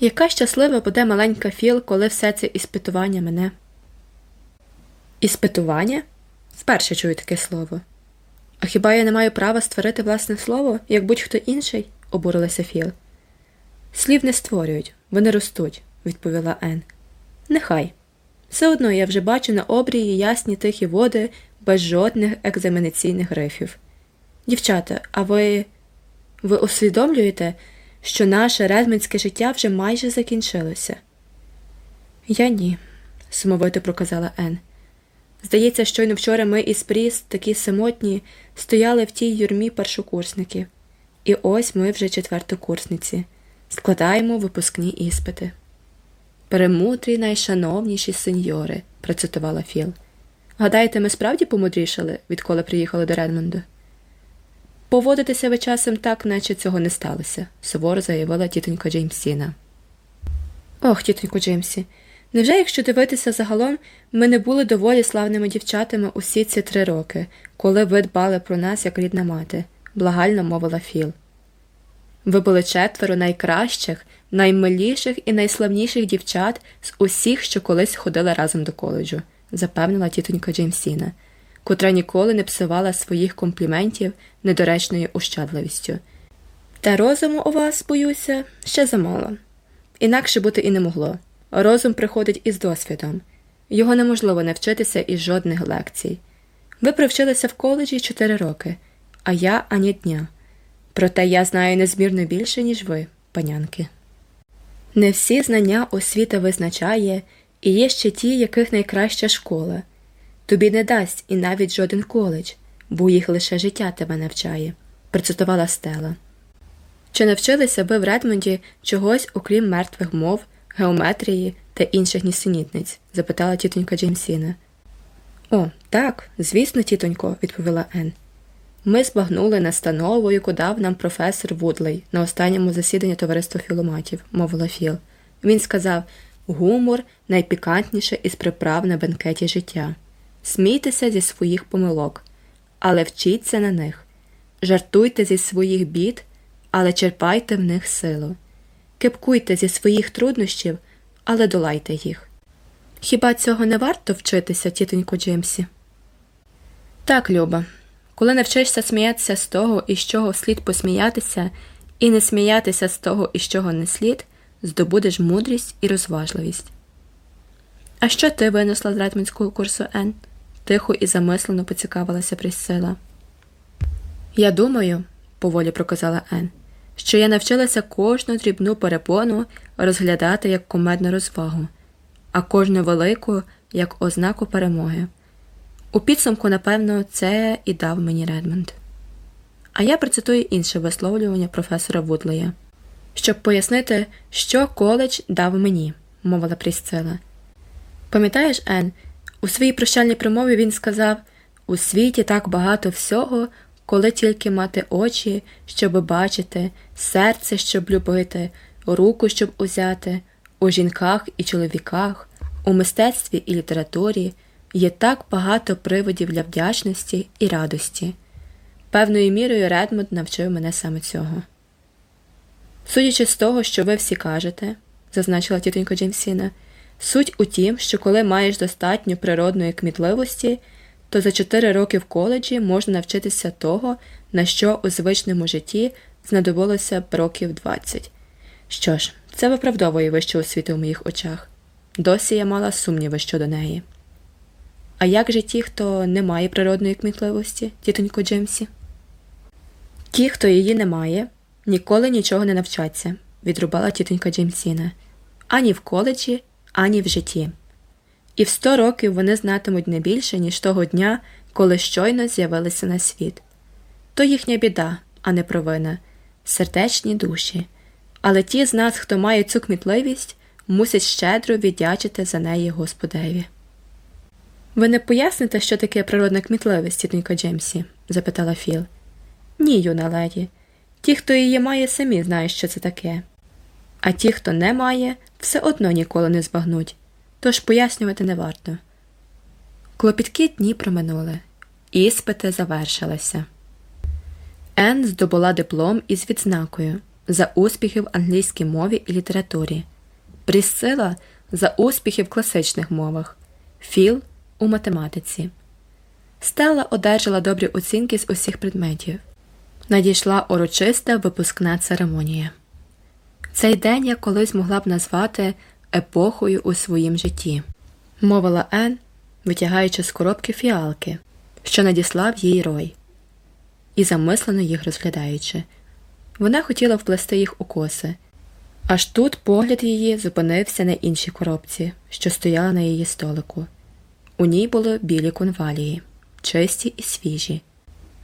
Яка щаслива буде маленька Філ, коли все це іспитування мене? Іспитування? Вперше чую таке слово. А хіба я не маю права створити власне слово, як будь-хто інший? обурилася Філ. Слів не створюють, вони ростуть, відповіла Ен. Нехай. Все одно я вже бачу на обрії ясні тихі води без жодних екзаменаційних грифів. Дівчата, а ви. ви усвідомлюєте, що наше редманське життя вже майже закінчилося? Я ні, сумовито проказала Ен. Здається, щойно вчора ми із Пріс, такі самотні, стояли в тій юрмі першокурсників, і ось ми вже четвертокурсниці, складаємо випускні іспити. Перемудрі найшановніші сеньори, процитувала Філ. Гадаєте, ми справді помудрішали, відколи приїхали до Редмонду? Поводитися ви часом так, наче цього не сталося, суворо заявила тітонька Джеймсіна. Ох, тітонько Джеймсі, невже, якщо дивитися загалом, ми не були доволі славними дівчатами усі ці три роки, коли ви дбали про нас як рідна мати, благально мовила Філ. Ви були четверо найкращих, наймиліших і найславніших дівчат з усіх, що колись ходили разом до коледжу, запевнила тітонька Джеймсіна, котра ніколи не псувала своїх компліментів недоречною ущадливістю. Та розуму у вас, боюся, ще замало. Інакше бути і не могло. Розум приходить із досвідом, його неможливо навчитися із жодних лекцій. Ви привчилися в коледжі чотири роки, а я ані дня. Проте я знаю незмірно більше, ніж ви, панянки. Не всі знання освіта визначає, і є ще ті, яких найкраща школа. Тобі не дасть і навіть жоден коледж, бо їх лише життя тебе навчає, процитувала Стела. Чи навчилися ви в Редмонді чогось, окрім мертвих мов, геометрії та інших нісенітниць? запитала тітонька Джеймсіна. О, так, звісно, тітонько, відповіла Ен. Ми збагнули настанову, яку дав нам професор Вудлей на останньому засіданні товариства філоматів, мовила Філ. Він сказав гумор найпікантніше із приправ на бенкеті життя. Смійтеся зі своїх помилок, але вчіться на них. Жартуйте зі своїх бід, але черпайте в них силу. Кипкуйте зі своїх труднощів, але долайте їх. Хіба цього не варто вчитися, тітонько Джимсі? Так, Люба. Коли навчишся сміятися з того, із чого слід посміятися, і не сміятися з того, із чого не слід, здобудеш мудрість і розважливість. А що ти винесла з редманського курсу Н? Тихо і замислено поцікавилася Присила. Я думаю, поволі проказала Ен, що я навчилася кожну дрібну перепону розглядати як комедну розвагу, а кожну велику як ознаку перемоги. У підсумку, напевно, це і дав мені Редмонд. А я процитую інше висловлювання професора Вудлея, щоб пояснити, що коледж дав мені, мовила Прісцила. Пам'ятаєш, Ен, у своїй прощальній промові він сказав у світі так багато всього, коли тільки мати очі, щоб бачити, серце, щоб любити, руку, щоб узяти, у жінках і чоловіках, у мистецтві і літературі. Є так багато приводів для вдячності і радості. Певною мірою Редмонд навчив мене саме цього. Судячи з того, що ви всі кажете, зазначила тітонька Джеймсіна, суть у тім, що коли маєш достатньо природної кмітливості, то за чотири роки в коледжі можна навчитися того, на що у звичному житті знадобилося б років 20. Що ж, це виправдовує вищу освіту в моїх очах. Досі я мала сумніви щодо неї. А як же ті, хто не має природної кмітливості, тітонько Джемсі? Ті, хто її не має, ніколи нічого не навчаться, відрубала тітонька Джеймсіна, ані в коледжі, ані в житті. І в сто років вони знатимуть не більше, ніж того дня, коли щойно з'явилися на світ. То їхня біда, а не провина, сердечні душі. Але ті з нас, хто має цю кмітливість, мусять щедро віддячити за неї Господеві. Ви не поясните, що таке природна кмітливість, тітонько Джемсі? запитала Філ. Ні, юна леді. Ті, хто її має, самі знають, що це таке. А ті, хто не має, все одно ніколи не збагнуть, тож пояснювати не варто. Клопіткі дні проминули, іспити завершилися. Ен здобула диплом із відзнакою, за успіхи в англійській мові і літературі, Прісцила за успіхи в класичних мовах, Філ у математиці. Стелла одержала добрі оцінки з усіх предметів. Надійшла урочиста випускна церемонія. Цей день я колись могла б назвати епохою у своїм житті, мовила Ен, витягаючи з коробки фіалки, що надіслав їй рой, і замислено їх розглядаючи. Вона хотіла вплести їх у коси. Аж тут погляд її зупинився на іншій коробці, що стояла на її столику. У ній були білі конвалії, чисті і свіжі,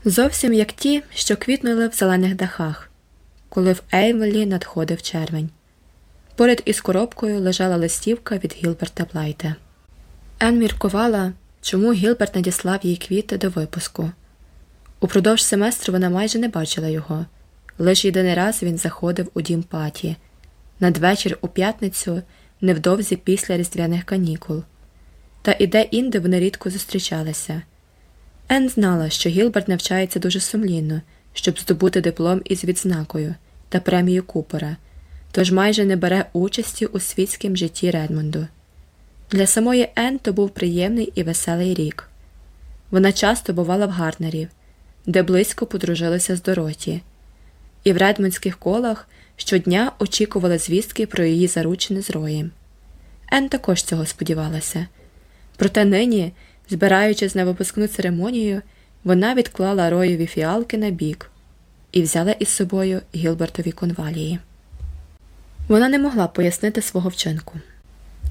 зовсім як ті, що квітнули в зелених дахах, коли в Ейвелі надходив червень. Поряд із коробкою лежала листівка від Гілберта Блайта. Ен міркувала, чому Гілберт надіслав їй квіти до випуску. Упродовж семестру вона майже не бачила його. Лише єдиний раз він заходив у дім паті надвечір у п'ятницю, невдовзі після різдвяних канікул. Та і де інде вони рідко зустрічалися. Ен знала, що Гілберт навчається дуже сумлінно, щоб здобути диплом із відзнакою та премію Купера, тож майже не бере участі у світському житті Редмонду. Для самої Ен то був приємний і веселий рік. Вона часто бувала в Гарнерів, де близько подружилася з Дороті, і в редмондських колах щодня очікувала звістки про її заручини з роєм. Ен також цього сподівалася. Проте нині, збираючись на випускну церемонію, вона відклала роєві фіалки на бік і взяла із собою Гілбертові конвалії. Вона не могла пояснити свого вчинку.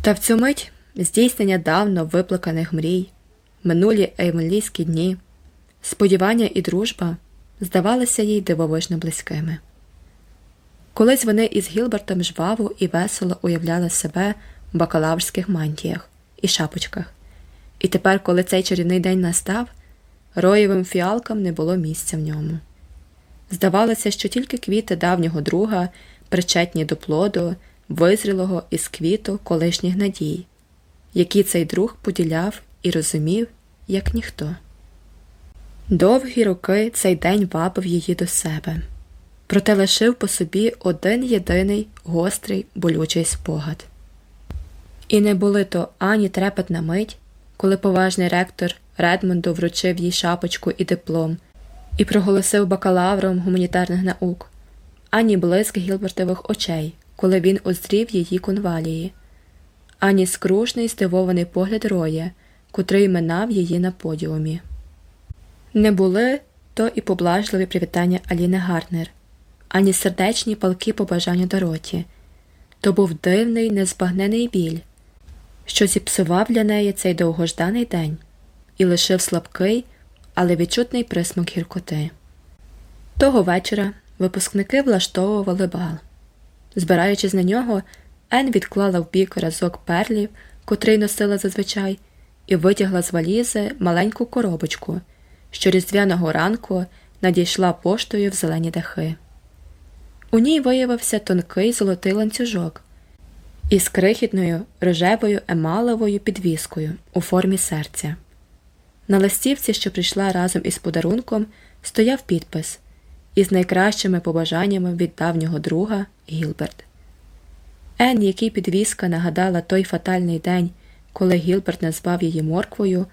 Та в цю мить здійснення давно виплаканих мрій, минулі еймелійські дні, сподівання і дружба здавалися їй дивовижно близькими. Колись вони із Гілбертом жваво і весело уявляли себе в бакалаврських мантіях і шапочках, і тепер, коли цей чарівний день настав, роєвим фіалкам не було місця в ньому. Здавалося, що тільки квіти давнього друга, причетні до плоду, визрілого із квіту колишніх надій, які цей друг поділяв і розумів, як ніхто. Довгі роки цей день вабив її до себе проте лишив по собі один єдиний гострий болючий спогад. І не були то ані трепетна мить, коли поважний ректор Редмонду вручив їй шапочку і диплом і проголосив бакалавром гуманітарних наук, ані блиск Гілбертових очей, коли він озрів її конвалії, ані скрушний здивований погляд роя, котрий минав її на подіумі. Не були то і поблажливі привітання Аліни Гарнер ані сердечні палки побажання Дороті. То був дивний, незбагнений біль, що зіпсував для неї цей довгожданий день і лишив слабкий, але відчутний присмак гіркоти. Того вечора випускники влаштовували бал. Збираючись на нього, Ен відклала в бік разок перлів, котрий носила зазвичай, і витягла з валізи маленьку коробочку, що різдвяного ранку надійшла поштою в зелені дахи. У ній виявився тонкий золотий ланцюжок із крихітною рожевою емаловою підвіскою у формі серця. На листівці, що прийшла разом із подарунком, стояв підпис із найкращими побажаннями від давнього друга Гілберт. Ен, який підвіска нагадала той фатальний день, коли Гілберт назвав її морквою,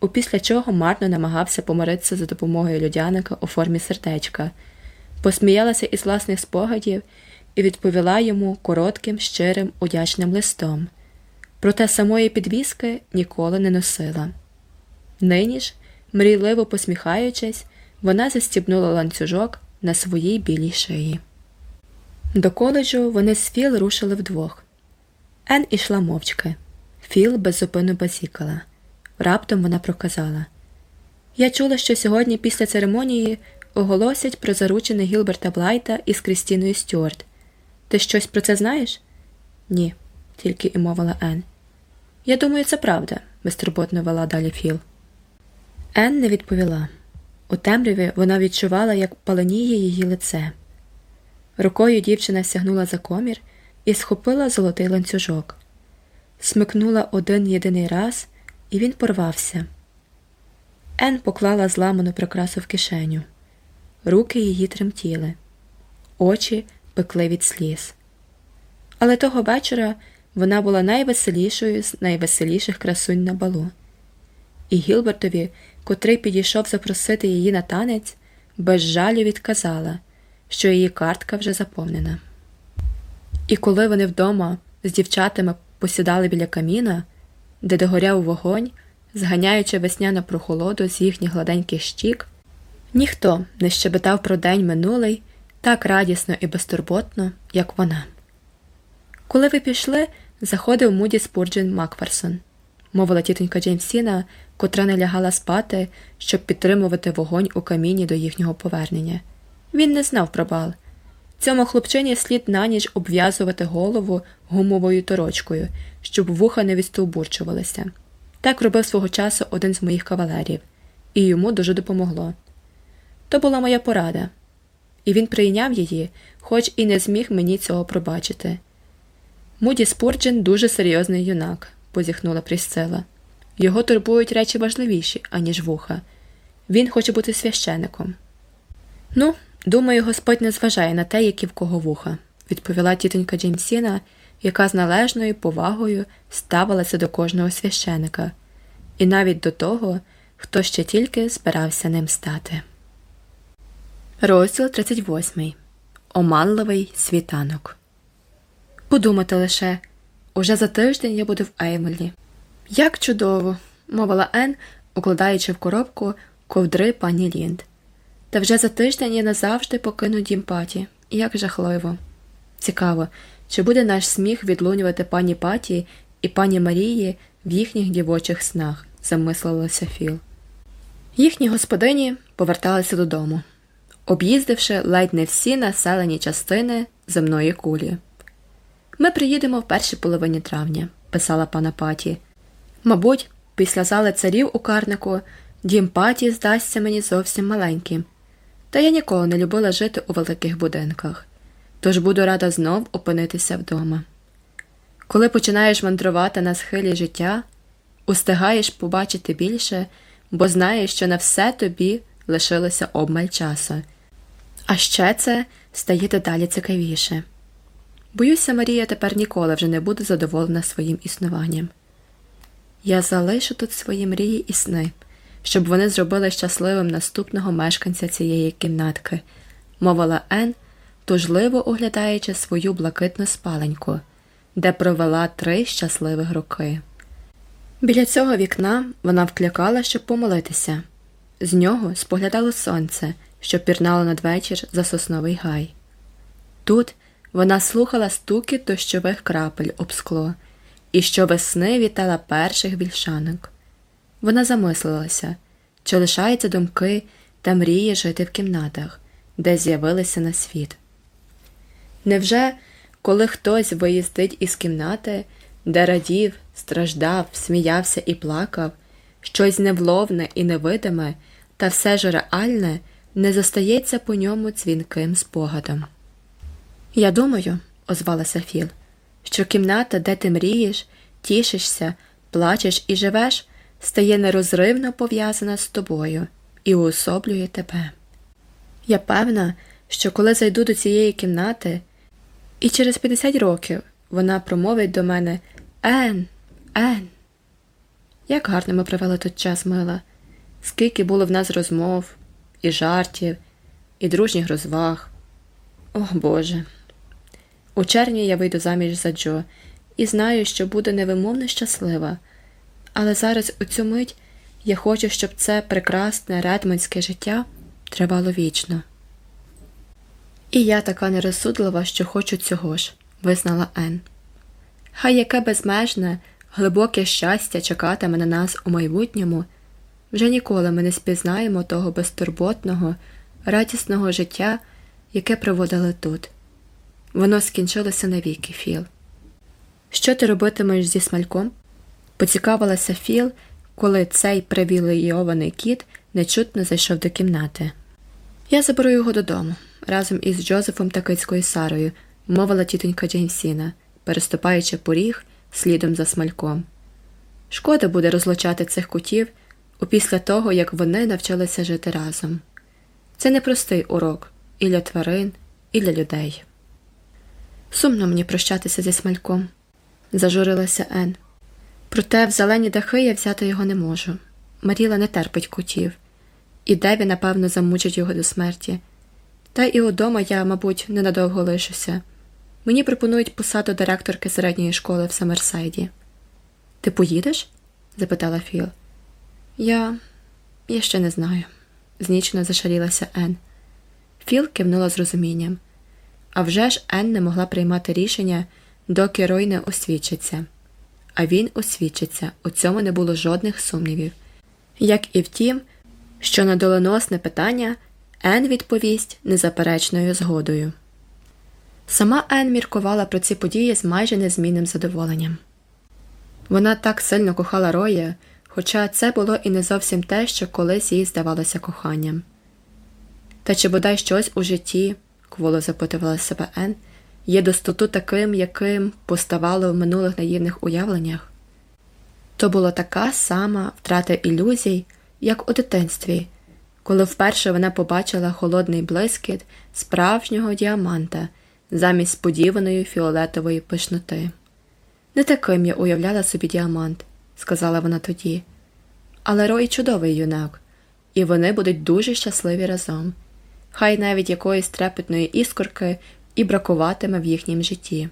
опісля чого марно намагався помиритися за допомогою людяника у формі сердечка посміялася із власних спогадів і відповіла йому коротким, щирим, удячним листом, проте самої підвіски ніколи не носила. Нині ж, мрійливо посміхаючись, вона застібнула ланцюжок на своїй білій шиї. До коледжу вони з Філ рушили вдвох. Ен ішла мовчки. Філ беззупинно базікала. Раптом вона проказала Я чула, що сьогодні після церемонії оголосять про заручини Гілберта Блайта із Крістіною Стюарт. Ти щось про це знаєш? Ні, тільки і мовила Ен. Я думаю, це правда, безтурботно вела далі Філ. Ен не відповіла. У темряві вона відчувала, як паленіє її лице. Рукою дівчина сягнула за комір і схопила золотий ланцюжок, смикнула один єдиний раз, і він порвався. Ен поклала зламану прикрасу в кишеню руки її тремтіли, очі пекли від сліз. Але того вечора вона була найвеселішою з найвеселіших красунь на балу. І Гілбертові, котрий підійшов запросити її на танець, без жалю відказала, що її картка вже заповнена. І коли вони вдома з дівчатами посідали біля каміна, де догоряв вогонь, зганяючи весняну прохолоду з їхніх гладеньких щік, ніхто не щебетав про день минулий так радісно і безтурботно, як вона. Коли ви пішли, заходив Муді Спурджен Макферсон, мовила тітонька Джеймсіна, котра не лягала спати, щоб підтримувати вогонь у каміні до їхнього повернення. Він не знав про бал. Цьому хлопчині слід на ніч обв'язувати голову гумовою торочкою, щоб вуха не відстовбурчувалися. Так робив свого часу один з моїх кавалерів, і йому дуже допомогло. То була моя порада, і він прийняв її, хоч і не зміг мені цього пробачити. Муді Спурджен дуже серйозний юнак, позіхнула Прісцила. Його турбують речі важливіші, аніж вуха. Він хоче бути священником. Ну, думаю, Господь не зважає на те, які в кого вуха, відповіла тітонька Джеймсіна, яка з належною повагою ставилася до кожного священика, і навіть до того, хто ще тільки збирався ним стати. Розділ 38. Оманливий світанок. Подумати лише уже за тиждень я буду в Еймелі. Як чудово, мовила Ен, укладаючи в коробку ковдри пані Лінд. Та вже за тиждень я назавжди покину дім паті. Як жахливо. Цікаво, чи буде наш сміх відлунювати пані Паті і пані Марії в їхніх дівочих снах, замислилася Філ. Їхні господині поверталися додому, об'їздивши ледь не всі населені частини земної кулі. Ми приїдемо в першій половині травня, писала пана Паті. Мабуть, після зали царів у карнику дім паті здасться мені зовсім маленьким, та я ніколи не любила жити у великих будинках, тож буду рада знов опинитися вдома. Коли починаєш мандрувати на схилі життя, устигаєш побачити більше, бо знаєш, що на все тобі лишилося обмаль часу. А ще це стає дедалі цікавіше. Боюся, Марія тепер ніколи вже не буде задоволена своїм існуванням. Я залишу тут свої мрії і сни, щоб вони зробили щасливим наступного мешканця цієї кімнатки, мовила Ен, тужливо оглядаючи свою блакитну спаленьку, де провела три щасливих роки. Біля цього вікна вона вкликала, щоб помолитися. З нього споглядало сонце, що пірнало надвечір за сосновий гай. Тут вона слухала стукіт дощових крапель об скло і щовесни вітала перших вільшанок. Вона замислилася, чи лишаються думки та мріє жити в кімнатах, де з'явилися на світ. Невже, коли хтось виїздить із кімнати, де радів, страждав, сміявся і плакав, щось невловне і невидиме, та все ж реальне не зостається по ньому дзвінким спогадом? Я думаю, озвалася Філ, що кімната, де ти мрієш, тішишся, плачеш і живеш, стає нерозривно пов'язана з тобою і уособлює тебе. Я певна, що коли зайду до цієї кімнати, і через 50 років вона промовить до мене Ен, Ен. Як гарно ми провели тут час, мила, скільки було в нас розмов, і жартів, і дружніх розваг. О Боже. У червні я вийду заміж за Джо і знаю, що буду невимовно щаслива, але зараз у цю мить я хочу, щоб це прекрасне редмонське життя тривало вічно. І я така нерозсудлива, що хочу цього ж, визнала Ен. Хай яке безмежне, глибоке щастя чекатиме на нас у майбутньому, вже ніколи ми не спізнаємо того безтурботного, радісного життя, яке проводили тут. Воно скінчилося навіки, Філ. Що ти робитимеш зі смальком? поцікавилася Філ, коли цей привілейований кіт нечутно зайшов до кімнати. Я заберу його додому разом із Джозефом та кицькою Сарою, мовила тітонька Джеймсіна, переступаючи поріг слідом за смальком. Шкода буде розлучати цих кутів опісля того, як вони навчилися жити разом. Це непростий урок і для тварин, і для людей. Сумно мені прощатися зі смальком, зажурилася Ен. Проте в зелені дахи я взяти його не можу. Маріла не терпить кутів, і Деві, напевно, замучить його до смерті. Та і удома я, мабуть, ненадовго лишуся. Мені пропонують посаду директорки середньої школи в Самерсайді. Ти поїдеш? запитала Філ. Я Я ще не знаю, знічно зашарілася Ен. Філ кивнула з розумінням. А вже ж Ен не могла приймати рішення, доки Рой не освідчиться. А він освідчиться, у цьому не було жодних сумнівів, як і в тім, що на доленосне питання Ен відповість незаперечною згодою. Сама Ен міркувала про ці події з майже незмінним задоволенням. Вона так сильно кохала Роя, хоча це було і не зовсім те, що колись їй здавалося коханням. Та чи бодай щось у житті, кволо запитувала себе Ен, є достоту таким, яким поставало в минулих наївних уявленнях? То була така сама втрата ілюзій, як у дитинстві, коли вперше вона побачила холодний блискіт справжнього діаманта замість сподіваної фіолетової пишноти. Не таким я уявляла собі діамант, сказала вона тоді. Але Рой чудовий юнак, і вони будуть дуже щасливі разом. Хай навіть якоїсь трепетної іскорки і бракуватиме в їхнім житті.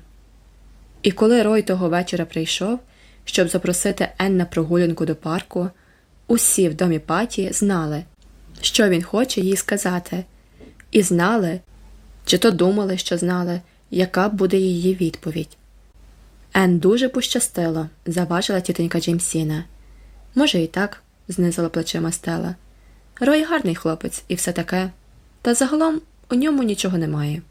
І коли Рой того вечора прийшов, щоб запросити Ен на прогулянку до парку, усі в домі паті знали, що він хоче їй сказати, і знали, чи то думали, що знали, яка буде її відповідь. Ен дуже пощастило, заважила тітонька Джеймсіна. Може, і так, знизила плечима Стела. Рой гарний хлопець і все таке, та загалом у ньому нічого немає.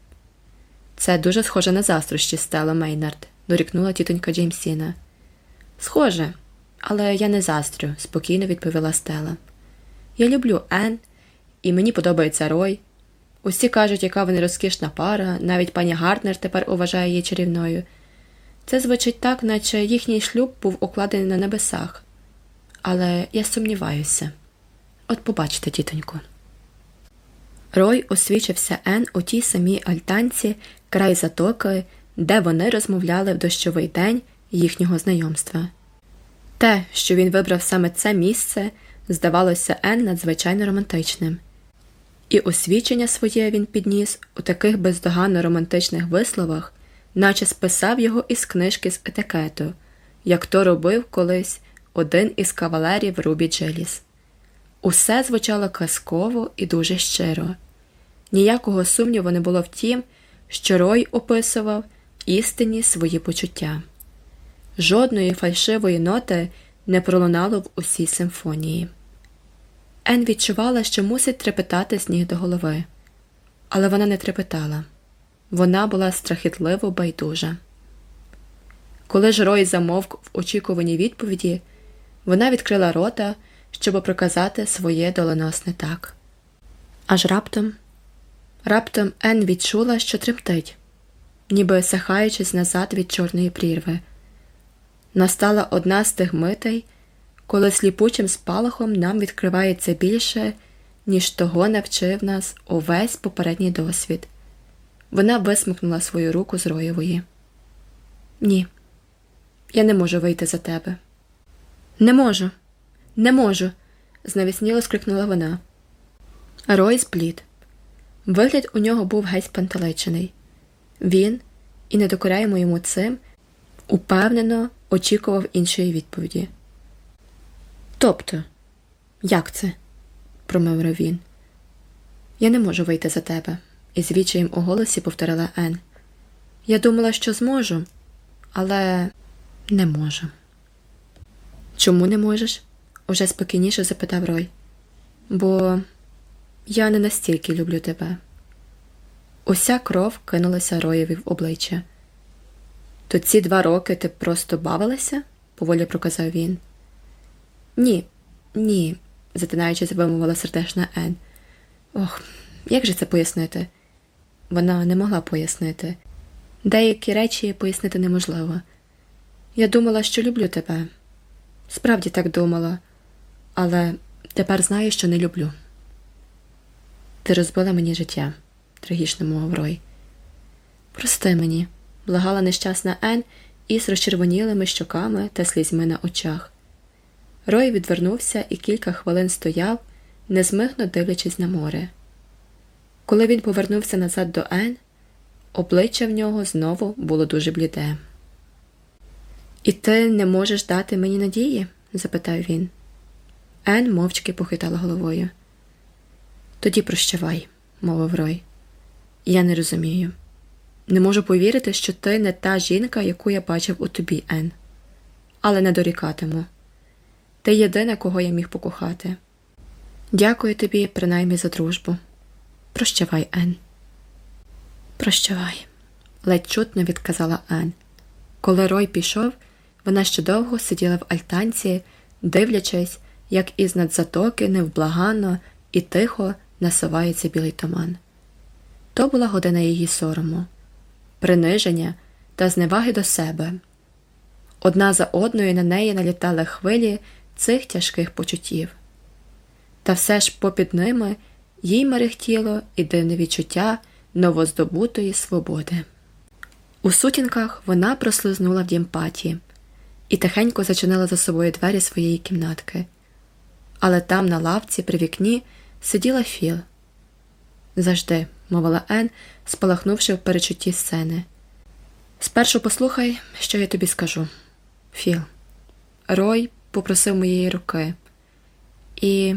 Це дуже схоже на застрощі, Стела Мейнард, дорікнула тітонька Джеймсіна. Схоже, але я не застрю, спокійно відповіла Стела. Я люблю Ен, і мені подобається Рой. Усі кажуть, яка вони розкішна пара, навіть пані Гартнер тепер уважає її чарівною. Це звучить так, наче їхній шлюб був укладений на небесах. Але я сумніваюся. От побачите, тітонько. Рой освічився Ен у тій самій альтанці, край затоки, де вони розмовляли в дощовий день їхнього знайомства. Те, що він вибрав саме це місце, здавалося Ен надзвичайно романтичним, і освічення своє він підніс у таких бездоганно романтичних висловах, наче списав його із книжки з етикету, як то робив колись один із кавалерів Рубі Джиліс. Усе звучало казково і дуже щиро. Ніякого сумніву не було в тім, що Рой описував істинні свої почуття. Жодної фальшивої ноти не пролунало в усій симфонії. Ен відчувала, що мусить трепетати з ніг до голови, але вона не трепетала. Вона була страхітливо байдужа. Коли ж Рой замовк в очікуваній відповіді, вона відкрила рота, щоб проказати своє доленосне так. Аж раптом, раптом Ен відчула, що тремтить, ніби сахаючись назад від чорної прірви. Настала одна з тих митей, коли сліпучим спалахом нам відкривається більше, ніж того навчив нас увесь попередній досвід. Вона висмикнула свою руку з роєвої. Ні, я не можу вийти за тебе. Не можу, не можу, знавісніло скрикнула вона. Рой зблід. Вигляд у нього був геть пантеличений. Він, і не докоряємо йому цим, упевнено очікував іншої відповіді. Тобто, як це? промовив він. Я не можу вийти за тебе із відчаєм у голосі повторила Ен. Я думала, що зможу, але не можу. Чому не можеш? уже спокійніше запитав Рой. Бо я не настільки люблю тебе. Уся кров кинулася Роєві в обличчя. То ці два роки ти просто бавилася? поволі проказав він. Ні, ні, затинаючись, вимовила сердешна Ен. Ох, як же це пояснити? Вона не могла пояснити. Деякі речі пояснити неможливо. Я думала, що люблю тебе. Справді так думала, але тепер знаю, що не люблю. Ти розбила мені життя, трагічно мовив Рой. Прости мені, благала нещасна Ен із розчервонілими щоками та слізьми на очах. Рой відвернувся і кілька хвилин стояв, незмигно дивлячись на море. Коли він повернувся назад до Ен, обличчя в нього знову було дуже бліде. І ти не можеш дати мені надії? запитав він. Ен мовчки похитала головою. Тоді прощавай, мовив Рой. Я не розумію. Не можу повірити, що ти не та жінка, яку я бачив у тобі, Ен. Але не дорікатиму. Ти єдина, кого я міг покохати. Дякую тобі, принаймні, за дружбу. Прощавай, Ен. Прощавай, ледь чутно відказала Ен. Коли Рой пішов, вона ще довго сиділа в альтанці, дивлячись, як із над затоки невблаганно і тихо насувається білий туман. То була година її сорому, приниження та зневаги до себе. Одна за одною на неї налітали хвилі цих тяжких почуттів. Та все ж попід ними їй мерехтіло і дивне відчуття новоздобутої свободи. У сутінках вона прослизнула в дім паті і тихенько зачинила за собою двері своєї кімнатки. Але там, на лавці, при вікні, сиділа Філ. Завжди, мовила Ен, спалахнувши в перечутті сцени. Спершу послухай, що я тобі скажу. Філ. Рой попросив моєї руки, і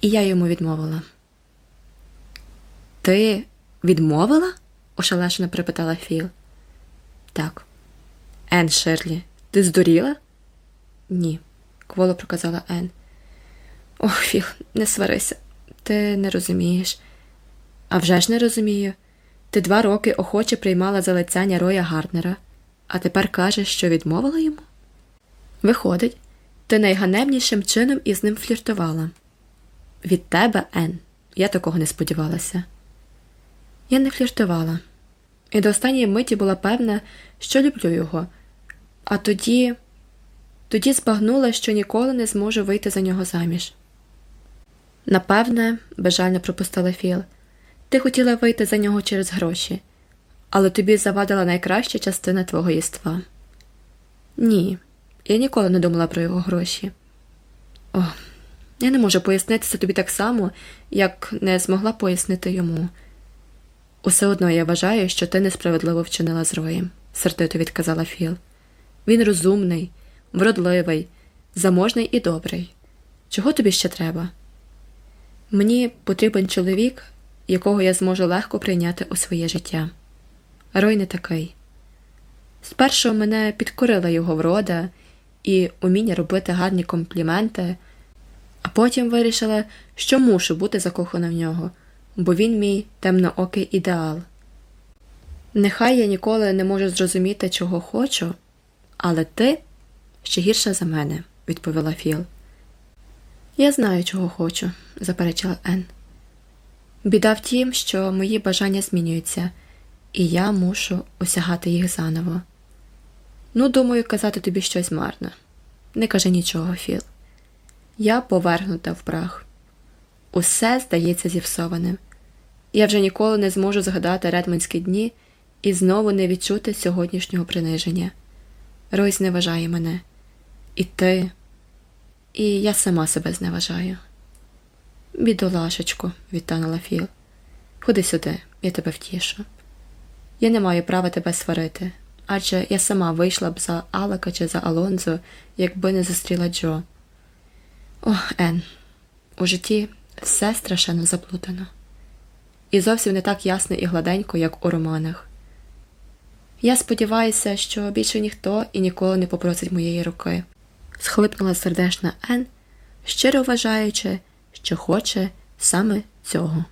І я йому відмовила. Ти відмовила? ошелешено припитала Філ. Так. Ен Шерлі, ти здуріла? Ні, кволо проказала Ен. Ох, Філ, не сварися, ти не розумієш. «А вже ж не розумію. Ти два роки охоче приймала залицяння Роя Гарднера, а тепер кажеш, що відмовила йому? Виходить, ти найганебнішим чином із ним фліртувала. Від тебе, Ен, я такого не сподівалася. Я не фліртувала, і до останньої миті була певна, що люблю його, а тоді тоді збагнула, що ніколи не зможу вийти за нього заміж. Напевне, бажально пропустила Філ, ти хотіла вийти за нього через гроші, але тобі завадила найкраща частина твого єства. Ні, я ніколи не думала про його гроші. О, я не можу пояснити це тобі так само, як не змогла пояснити йому. Усе одно я вважаю, що ти несправедливо вчинила з Роєм, сердито відказала Філ. Він розумний, вродливий, заможний і добрий. Чого тобі ще треба? Мені потрібен чоловік, якого я зможу легко прийняти у своє життя. Рой не такий. Спершу мене підкорила його врода і уміння робити гарні компліменти, а потім вирішила, що мушу бути закохана в нього, бо він мій темноокий ідеал. Нехай я ніколи не можу зрозуміти, чого хочу, але ти ще гірша за мене, відповіла Філ. Я знаю, чого хочу, заперечила Ен. Біда в тім, що мої бажання змінюються, і я мушу осягати їх заново. Ну, думаю, казати тобі щось марно. Не кажи нічого, Філ. Я повергнута в прах. Усе здається зіпсованим. Я вже ніколи не зможу згадати редманські дні і знову не відчути сьогоднішнього приниження. Рой зневажає мене, і ти, і я сама себе зневажаю. Бідолашечко, відтанула Філ. Ходи сюди, я тебе втішу. Я не маю права тебе сварити, адже я сама вийшла б за Алака чи за Алонзо, якби не зустріла Джо. Ох, Ен, у житті все страшенно заплутано. І зовсім не так ясно і гладенько, як у романах. Я сподіваюся, що більше ніхто і ніколи не попросить моєї руки, схлипнула сердешна Ен, щиро вважаючи, що хоче саме цього.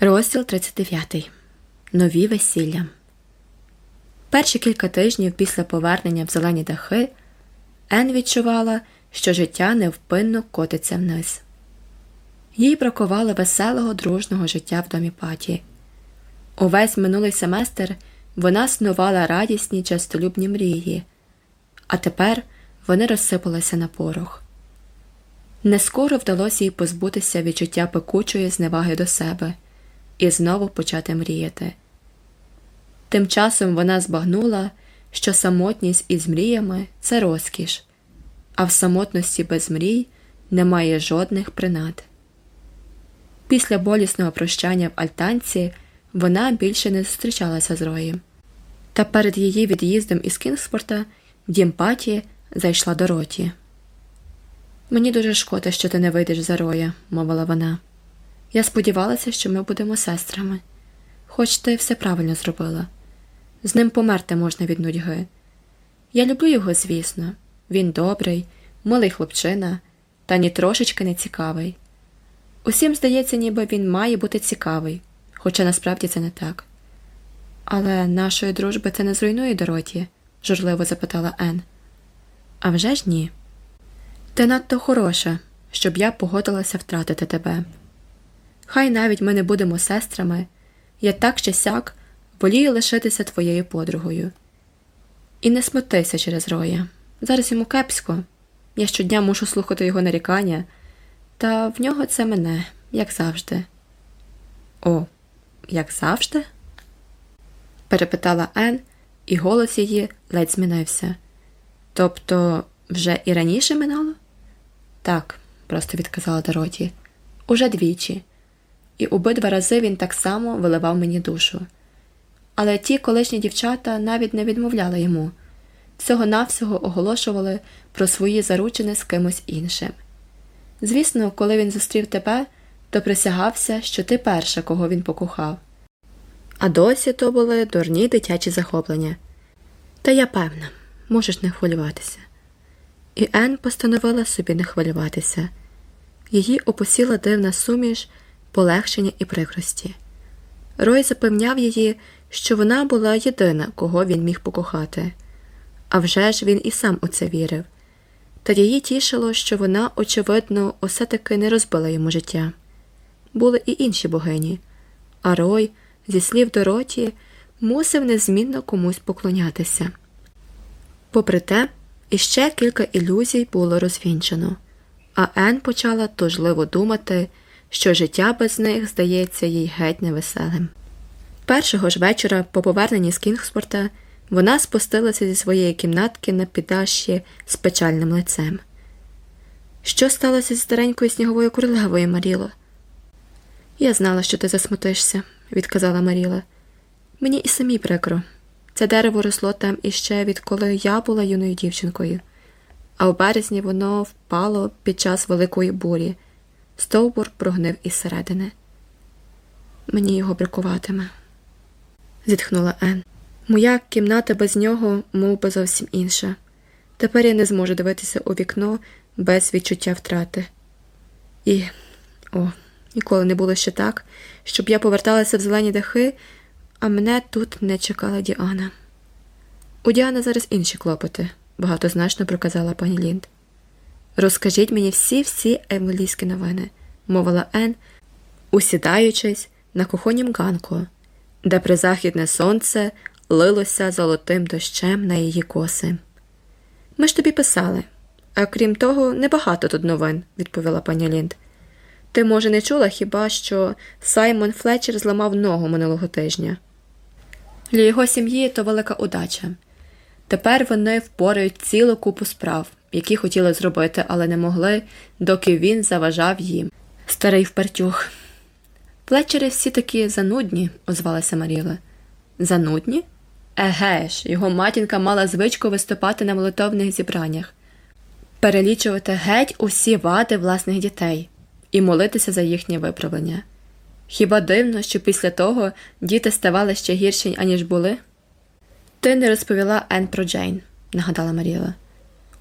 Розділ 39. Нові весілля. Перші кілька тижнів після повернення в зелені дахи Ен відчувала, що життя невпинно котиться вниз. Їй бракувало веселого дружного життя в домі паті. Увесь минулий семестр вона снувала радісні частолюбні мрії, а тепер вони розсипалися на порох. Не скоро вдалося їй позбутися відчуття пекучої зневаги до себе і знову почати мріяти. Тим часом вона збагнула, що самотність із мріями це розкіш, а в самотності без мрій немає жодних принад. Після болісного прощання в Альтанці вона більше не зустрічалася з Роєм. Та перед її від'їздом із Кінгспорта в дім Паті зайшла до роті. Мені дуже шкода, що ти не вийдеш за Роя, мовила вона. Я сподівалася, що ми будемо сестрами, хоч ти все правильно зробила. З ним померти можна від нудьги. Я люблю його, звісно, він добрий, милий хлопчина, та ні трошечки не цікавий. Усім здається, ніби він має бути цікавий, хоча насправді це не так. Але нашої дружби це не зруйнує Дороті? журливо запитала Ен. «А вже ж ні. Ти надто хороша, щоб я погодилася втратити тебе. Хай навіть ми не будемо сестрами, я так чи сяк волію лишитися твоєю подругою. І не смутися через роя. Зараз йому кепсько. Я щодня мушу слухати його нарікання, та в нього це мене, як завжди. О, як завжди? перепитала Ен, і голос її ледь змінився. Тобто, вже і раніше минало? Так, просто відказала Дороті. Уже двічі. І обидва рази він так само виливав мені душу. Але ті колишні дівчата навіть не відмовляли йому, всього навсього оголошували про свої заручини з кимось іншим. Звісно, коли він зустрів тебе, то присягався, що ти перша, кого він покохав. А досі то були дурні дитячі захоплення. Та я певна, можеш не хвилюватися. І Ен постановила собі не хвилюватися. Її опосіла дивна суміш, полегшення і прикрості. Рой запевняв її, що вона була єдина, кого він міг покохати. А вже ж він і сам у це вірив. Та її тішило, що вона, очевидно, усе таки не розбила йому життя. Були і інші богині, а Рой, зі слів Дороті, мусив незмінно комусь поклонятися. Попри те, іще кілька ілюзій було розвінчено, а Ен почала тужливо думати, що життя без них здається їй геть невеселим. Першого ж вечора, по поверненні з Кінгспорта, вона спустилася зі своєї кімнатки на піддаші з печальним лицем. Що сталося з старенькою сніговою королевою, Маріло? Я знала, що ти засмутишся, відказала Маріла. Мені і самі прикро. Це дерево росло там іще відколи я була юною дівчинкою, а в березні воно впало під час великої бурі. Стовбур прогнив із середини. Мені його бракуватиме, зітхнула Ен. Моя кімната без нього мов би зовсім інша. Тепер я не зможу дивитися у вікно без відчуття втрати. І о, ніколи не було ще так, щоб я поверталася в зелені дахи, а мене тут не чекала Діана. У Діани зараз інші клопоти, багатозначно проказала пані Лінд. Розкажіть мені всі всі емелійські новини, мовила Ен, усідаючись на кухонім ганку, де призахідне сонце лилося золотим дощем на її коси. Ми ж тобі писали, а крім того, небагато тут новин, відповіла пані Лінд. Ти, може, не чула хіба що Саймон Флетчер зламав ногу минулого тижня? Для його сім'ї то велика удача. Тепер вони впорають цілу купу справ, які хотіли зробити, але не могли, доки він заважав їм. Старий впертюх. Флетчери всі такі занудні, озвалася Маріла. Занудні? Еге ж, його матінка мала звичку виступати на молитовних зібраннях, перелічувати геть усі вади власних дітей і молитися за їхнє виправлення. Хіба дивно, що після того діти ставали ще гірші, аніж були? Ти не розповіла Ен про Джейн, нагадала Маріла.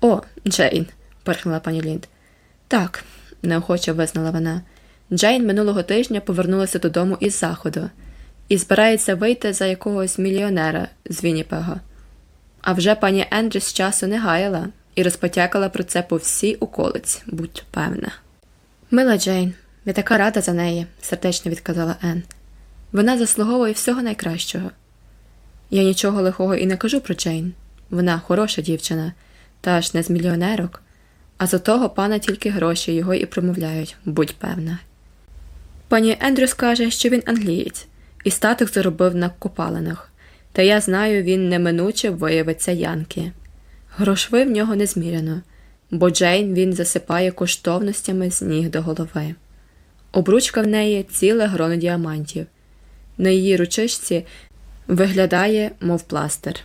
О, Джейн, порхнула пані Лінд. Так, неохоче визнала вона. Джейн минулого тижня повернулася додому із заходу і збирається вийти за якогось мільйонера з Вінніпега. А вже пані Ендріс часу не гаяла і розпотякала про це по всій околиці, будь певна. Мила Джейн, я така рада за неї, сердечно відказала Ен. Вона заслуговує всього найкращого. Я нічого лихого і не кажу про Джейн. Вона хороша дівчина, та ж не з мільйонерок, а за того пана тільки гроші його і промовляють, будь певна. Пані Ендрюс каже, що він англієць, і статок заробив на копалинах, та я знаю, він неминуче виявиться Янки. Грошви в нього незміряно, бо Джейн він засипає коштовностями з ніг до голови. Обручка в неї ціле гроно діамантів. На її ручишці виглядає, мов пластир.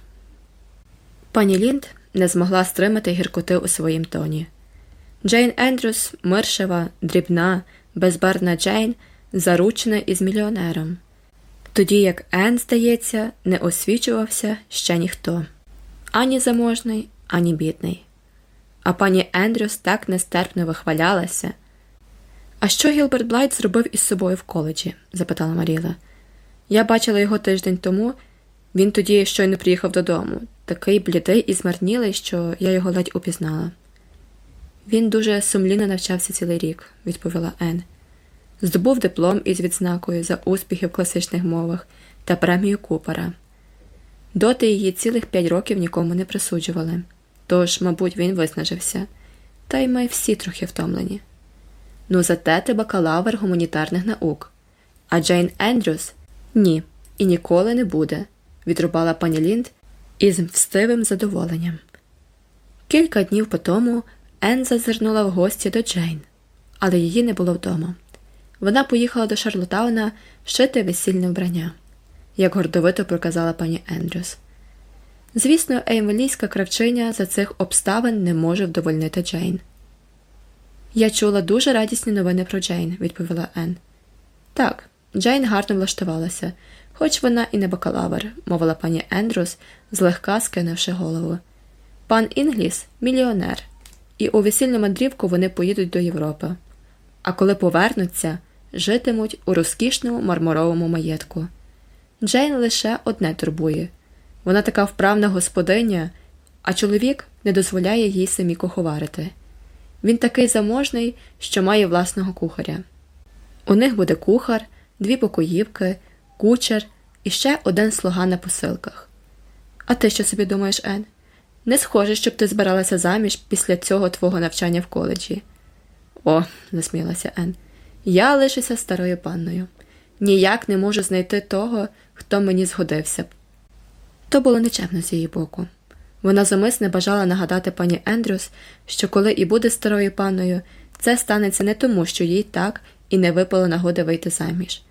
Пані Лінд не змогла стримати гіркоти у своїм тоні. Джейн Ендрюс, миршева, дрібна, безбарна Джейн, заручена із мільйонером. Тоді як Ен, здається, не освічувався ще ніхто ані заможний, ані бідний. А пані Ендрюс так нестерпно вихвалялася. А що Гілберт Блайт зробив із собою в коледжі? запитала Маріла. Я бачила його тиждень тому, він тоді щойно приїхав додому, такий блідий і змарнілий, що я його ледь упізнала. Він дуже сумлінно навчався цілий рік, відповіла Ен. Здобув диплом із відзнакою за успіхи в класичних мовах та премію Купера. Доти її цілих п'ять років нікому не присуджували, тож, мабуть, він виснажився, та й ми всі трохи втомлені. Ну, зате ти бакалавр гуманітарних наук, а Джейн Ендрюс ні, і ніколи не буде, відрубала пані Лінд із мстивим задоволенням. Кілька днів по тому Ен зазирнула в гості до Джейн, але її не було вдома. Вона поїхала до Шарлотауна шити весільне вбрання, як гордовито проказала пані Ендрюс. Звісно, еймелійська кравчиня за цих обставин не може вдовольнити Джейн. Я чула дуже радісні новини про Джейн, відповіла Ен. Так, Джейн гарно влаштувалася, хоч вона і не бакалавр, мовила пані Ендрюс, злегка скинувши голову. Пан Інгліс мільйонер, і у весільну мандрівку вони поїдуть до Європи. А коли повернуться, житимуть у розкішному мармуровому маєтку. Джейн лише одне турбує вона така вправна господиня, а чоловік не дозволяє їй самі куховарити. Він такий заможний, що має власного кухаря. У них буде кухар, дві покоївки, кучер і ще один слуга на посилках. А ти що собі думаєш, Ен? Не схоже, щоб ти збиралася заміж після цього твого навчання в коледжі. О, засміялася Ен. Я лишуся старою панною. Ніяк не можу знайти того, хто мені згодився б. То було нечемно з її боку. Вона замисне бажала нагадати пані Ендрюс, що коли і буде старою панною, це станеться не тому, що їй так і не випало нагоди вийти заміж.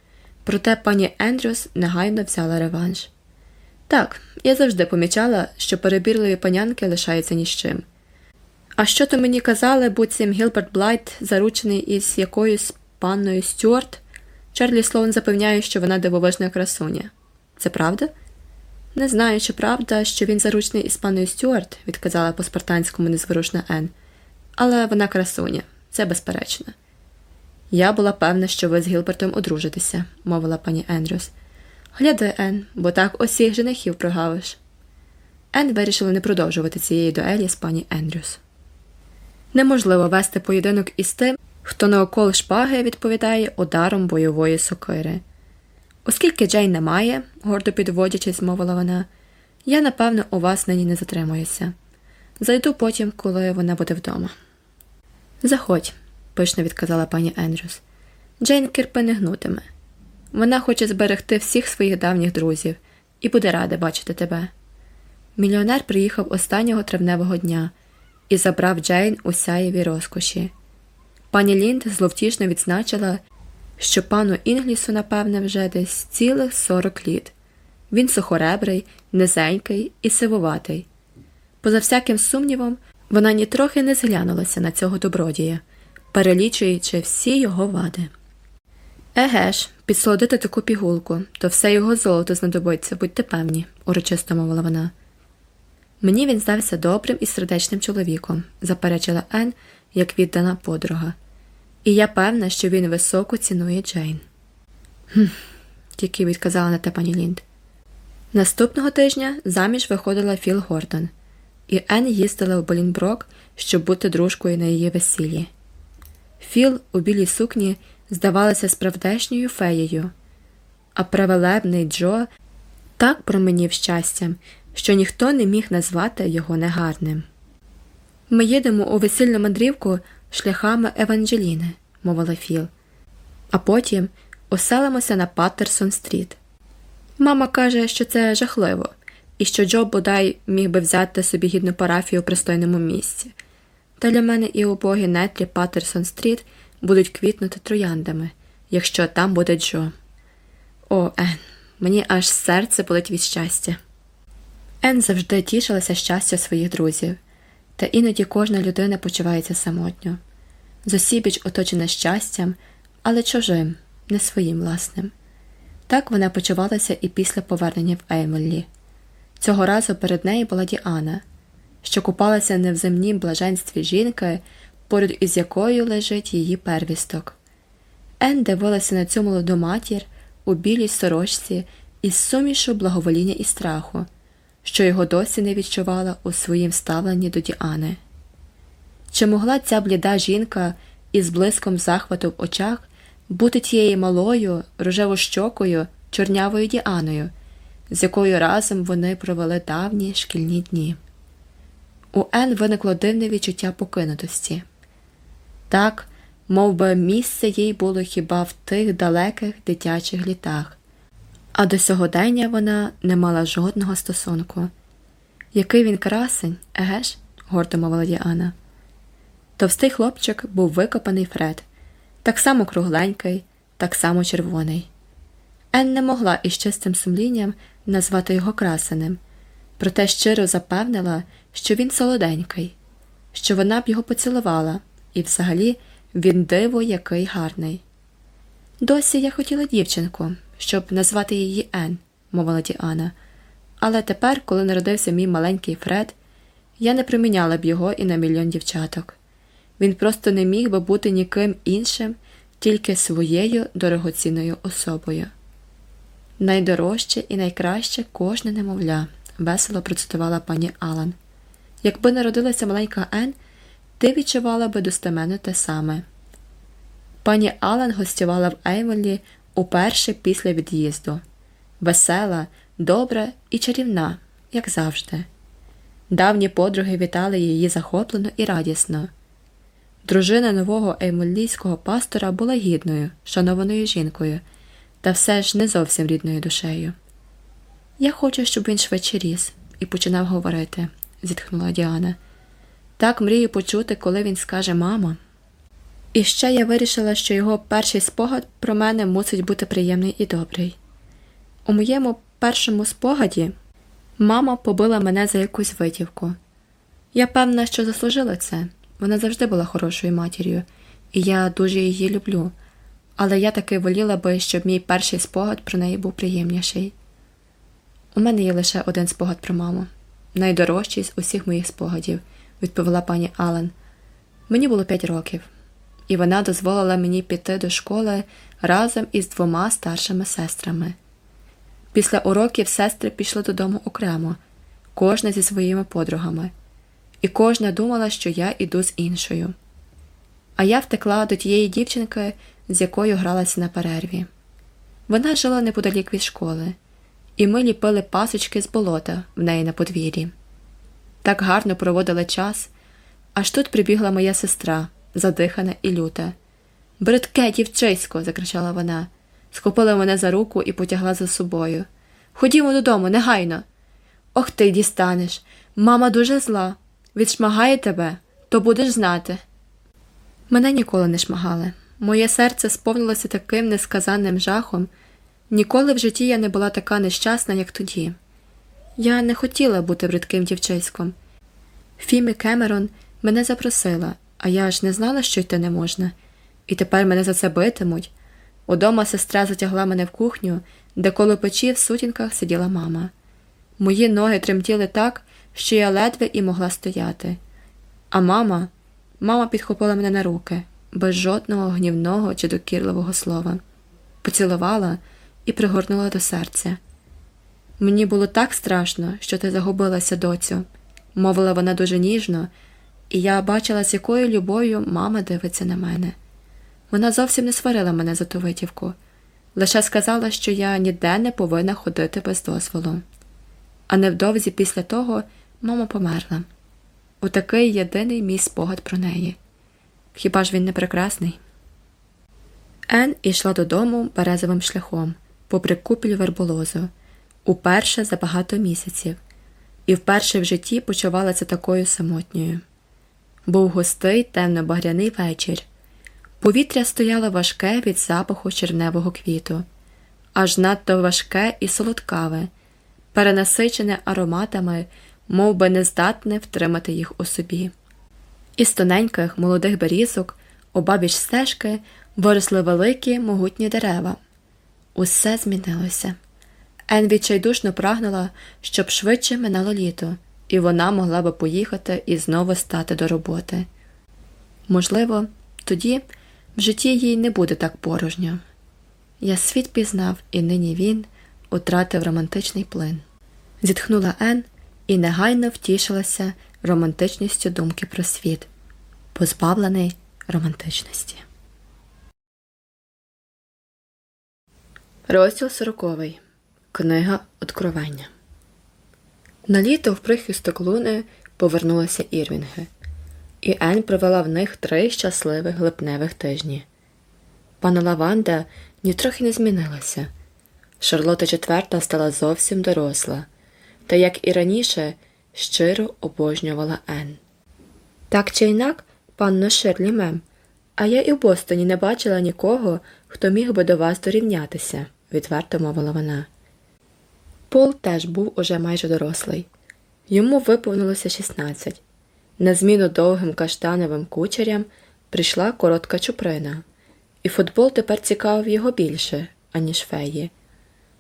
Проте пані Ендрюс негайно взяла реванш. Так, я завжди помічала, що перебірливі панянки лишаються ні з чим. А що то мені казали, буцім Гілберт Блайт, заручений із якоюсь панною Стюарт? Чарлі Слоун запевняє, що вона дивовижна красуня. Це правда? Не знаю, чи правда, що він заручний із паною Стюарт, відказала по спартанському незворушна Ен. Але вона красуня, це безперечно. Я була певна, що ви з Гілбертом одружитеся, мовила пані Ендрюс. Гляди, Ен, бо так усіх женихів прогавиш. Ен вирішила не продовжувати цієї дуелі з пані Ендрюс. Неможливо вести поєдинок із тим, хто на окол шпаги відповідає ударом бойової сокири. Оскільки Джейн немає, гордо підводячись, мовила вона, я, напевно, у вас нині не затримуюся. Зайду потім, коли вона буде вдома. Заходь, пишно відказала пані Ендрюс. Джейн кірпи не гнутиме. Вона хоче зберегти всіх своїх давніх друзів і буде рада бачити тебе. Мільйонер приїхав останнього травневого дня і забрав Джейн у сяєві розкоші. Пані Лінд зловтішно відзначила, що пану Інглісу, напевне, вже десь цілих сорок літ. Він сухоребрий, низенький і сивуватий. Поза всяким сумнівом, вона нітрохи не зглянулася на цього добродія, перелічуючи всі його вади. Еге ж, підсолодити таку пігулку, то все його золото знадобиться, будьте певні, урочисто мовила вона. Мені він здався добрим і сердечним чоловіком, заперечила Ен, як віддана подруга. І я певна, що він високо цінує Джейн. «Хм», – тільки відказала на те пані Лінд. Наступного тижня заміж виходила Філ Гордон, і Ен їздила в Болінброк, щоб бути дружкою на її весіллі. Філ у білій сукні здавалася справдешньою феєю, а правелебний Джо так променів щастям, що ніхто не міг назвати його негарним. Ми їдемо у весільну мандрівку шляхами Еванджеліни, мовила Філ, а потім оселимося на Паттерсон стріт. Мама каже, що це жахливо, і що Джо бодай міг би взяти собі гідну парафію у пристойному місці. Та для мене і убогі нетлі Паттерсон Стріт будуть квітнути трояндами, якщо там буде Джо. О, Ен, мені аж серце болить від щастя. Ен завжди тішилася щастя своїх друзів, та іноді кожна людина почувається самотньо, зосібіч оточена щастям, але чужим, не своїм власним. Так вона почувалася і після повернення в Еймоллі. Цього разу перед нею була Діана, що купалася не в земнім блаженстві жінки, поряд із якою лежить її первісток. Ен дивилася на цю молоду матір у білій сорочці із сумішу благовоління і страху, що його досі не відчувала у своїм ставленні до Діани. Чи могла ця бліда жінка із блиском захвату в очах бути тією малою, рожевощокою, чорнявою Діаною, з якою разом вони провели давні шкільні дні? У Ен виникло дивне відчуття покинутості. Так, мов би, місце їй було хіба в тих далеких дитячих літах, а до сьогодення вона не мала жодного стосунку. Який він красень, еге ж? гордо мовила Діана. Товстий хлопчик був викопаний Фред, так само кругленький, так само червоний. Ен не могла із чистим сумлінням назвати його красеним, проте щиро запевнила, що він солоденький, що вона б його поцілувала, і взагалі він диво який гарний. Досі я хотіла дівчинку, щоб назвати її Ен, мовила Діана, але тепер, коли народився мій маленький Фред, я не приміняла б його і на мільйон дівчаток. Він просто не міг би бути ніким іншим, тільки своєю дорогоцінною особою. Найдорожче і найкраще кожне немовля, весело процитувала пані Алан. Якби народилася маленька Ен, ти відчувала би достеменно те саме. Пані Алан гостювала в Ейвелі уперше після від'їзду весела, добра і чарівна, як завжди. Давні подруги вітали її захоплено і радісно. Дружина нового еймоллійського пастора була гідною, шанованою жінкою, та все ж не зовсім рідною душею. Я хочу, щоб він швидше ріс, і починав говорити, зітхнула Діана. Так мрію почути, коли він скаже мама. І ще я вирішила, що його перший спогад про мене мусить бути приємний і добрий. У моєму першому спогаді мама побила мене за якусь витівку. Я певна, що заслужила це. Вона завжди була хорошою матір'ю, і я дуже її люблю, але я таки воліла би, щоб мій перший спогад про неї був приємніший. У мене є лише один спогад про маму, найдорожчий з усіх моїх спогадів, відповіла пані Ален. Мені було п'ять років, і вона дозволила мені піти до школи разом із двома старшими сестрами. Після уроків сестри пішли додому окремо, кожна зі своїми подругами і кожна думала, що я іду з іншою. А я втекла до тієї дівчинки, з якою гралася на перерві. Вона жила неподалік від школи, і ми ліпили пасочки з болота в неї на подвір'ї. Так гарно проводили час, аж тут прибігла моя сестра, задихана і люта. Бридке, дівчисько, закричала вона, схопила мене за руку і потягла за собою. Ходімо додому, негайно. Ох ти дістанеш. Мама дуже зла відшмагає тебе, то будеш знати. Мене ніколи не шмагали. Моє серце сповнилося таким несказанним жахом. Ніколи в житті я не була така нещасна, як тоді. Я не хотіла бути бридким дівчиськом. Фімі Кемерон мене запросила, а я ж не знала, що йти не можна, і тепер мене за це битимуть. Удома сестра затягла мене в кухню, де коло печі в сутінках сиділа мама. Мої ноги тремтіли так, що я ледве і могла стояти. А мама, мама підхопила мене на руки, без жодного гнівного чи докірливого слова, поцілувала і пригорнула до серця. Мені було так страшно, що ти загубилася, доцю, мовила вона дуже ніжно, і я бачила, з якою любов'ю мама дивиться на мене. Вона зовсім не сварила мене за ту витівку, лише сказала, що я ніде не повинна ходити без дозволу. А невдовзі після того мама померла. Отакий єдиний мій спогад про неї. Хіба ж він не прекрасний? Ен ішла додому березовим шляхом, попри купіль верболозу, уперше за багато місяців, і вперше в житті почувалася такою самотньою. Був густий темно-багряний вечір. Повітря стояло важке від запаху черневого квіту, аж надто важке і солодкаве, перенасичене ароматами, мов би не здатне втримати їх у собі. Із тоненьких молодих берізок, обабіч стежки, виросли великі могутні дерева. Усе змінилося. Ен відчайдушно прагнула, щоб швидше минало літо, і вона могла би поїхати і знову стати до роботи. Можливо, тоді в житті їй не буде так порожньо. Я світ пізнав, і нині він утратив романтичний плин. Зітхнула Ен і негайно втішилася романтичністю думки про світ, позбавлений романтичності. Розділ сороковий. Книга Откровення. На літо в прихисток луни повернулися Ірвінги, і Ен провела в них три щасливих липневих тижні. Пана Лаванда нітрохи не змінилася. Шарлота IV стала зовсім доросла, та, як і раніше, щиро обожнювала Ен. Так чи інак, панно Ширлі Мем, а я і в Бостоні не бачила нікого, хто міг би до вас дорівнятися, відверто мовила вона. Пол теж був уже майже дорослий. Йому виповнилося 16. На зміну довгим каштановим кучерям прийшла коротка чуприна, і футбол тепер цікавив його більше, аніж феї.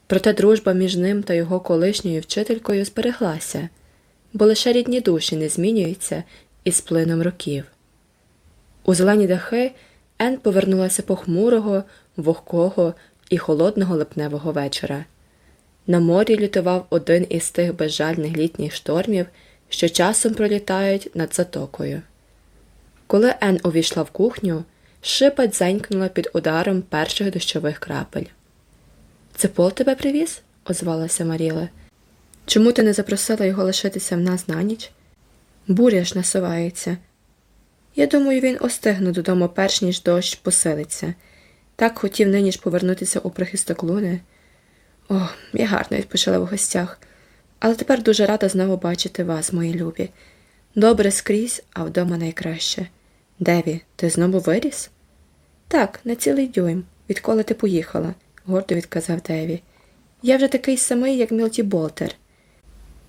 Проте дружба між ним та його колишньою вчителькою збереглася, бо лише рідні душі не змінюються із плином років. У зелені дахи Ен повернулася похмурого, вогкого і холодного липневого вечора. На морі лютував один із тих безжальних літніх штормів, що часом пролітають над затокою. Коли Ен увійшла в кухню, шипать зенькнула під ударом перших дощових крапель. Це Пол тебе привіз? озвалася Маріла. Чому ти не запросила його лишитися в нас на ніч? Буря ж насувається. Я думаю, він остигне додому, перш ніж дощ посилиться. Так хотів нині ж повернутися у прихисток луни. О, я гарно відпочила в гостях, але тепер дуже рада знову бачити вас, мої любі. Добре скрізь, а вдома найкраще. Деві, ти знову виріс? Так, на цілий дюйм, відколи ти поїхала, гордо відказав Деві. Я вже такий самий, як Мілті Болтер.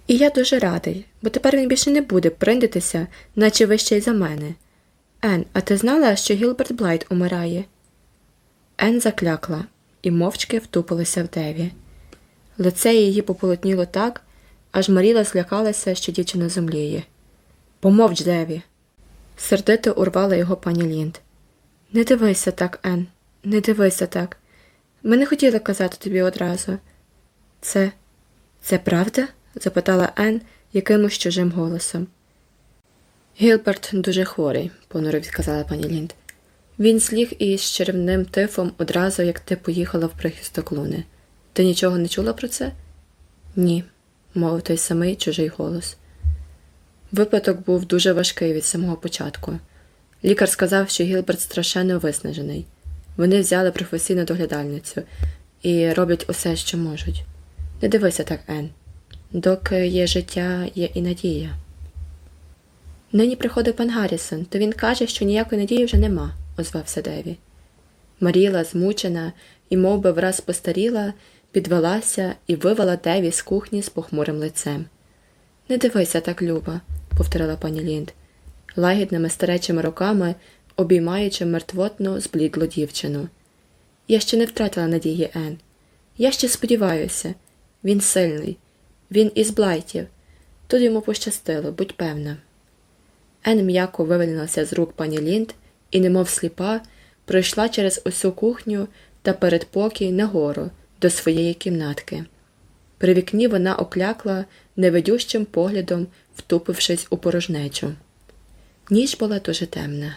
І я дуже радий, бо тепер він більше не буде приндитися, наче вище й за мене. Ен, а ти знала, що Гілберт Блайт умирає? Ен заклякла і мовчки втупилася в Деві. Лице її пополотніло так, аж Маріла злякалася, що дівчина зомліє. Помовч, Деві. Сердито урвала його пані Лінд. Не дивися так, Ен, не дивися так. Ми не хотіли казати тобі одразу. Це це правда? запитала Ен якимось чужим голосом. Гілберт дуже хворий, понуро відказала пані Лінд. Він зліг із черевним тифом одразу, як ти поїхала в прихисток луни. Ти нічого не чула про це? Ні, мовив той самий чужий голос. Випадок був дуже важкий від самого початку. Лікар сказав, що Гілберт страшенно виснажений. Вони взяли професійну доглядальницю і роблять усе, що можуть. Не дивися так, Ен. Доки є життя, є і надія. Нині приходив пан Гаррісон, то він каже, що ніякої надії вже нема, озвався Деві. Маріла, змучена і мов би, враз постаріла, підвелася і вивела Деві з кухні з похмурим лицем. Не дивися так, Люба, повторила пані Лінд, лагідними старечими руками обіймаючи мертвотну зблідлу дівчину. Я ще не втратила надії Ен. Я ще сподіваюся, він сильний, він із блайтів. Тут йому пощастило, будь певна. Ен м'яко вивільнилася з рук пані Лінд і, немов сліпа, пройшла через усю кухню та передпокій нагору до своєї кімнатки. При вікні вона оклякла невидющим поглядом, втупившись у порожнечу. Ніч була дуже темна.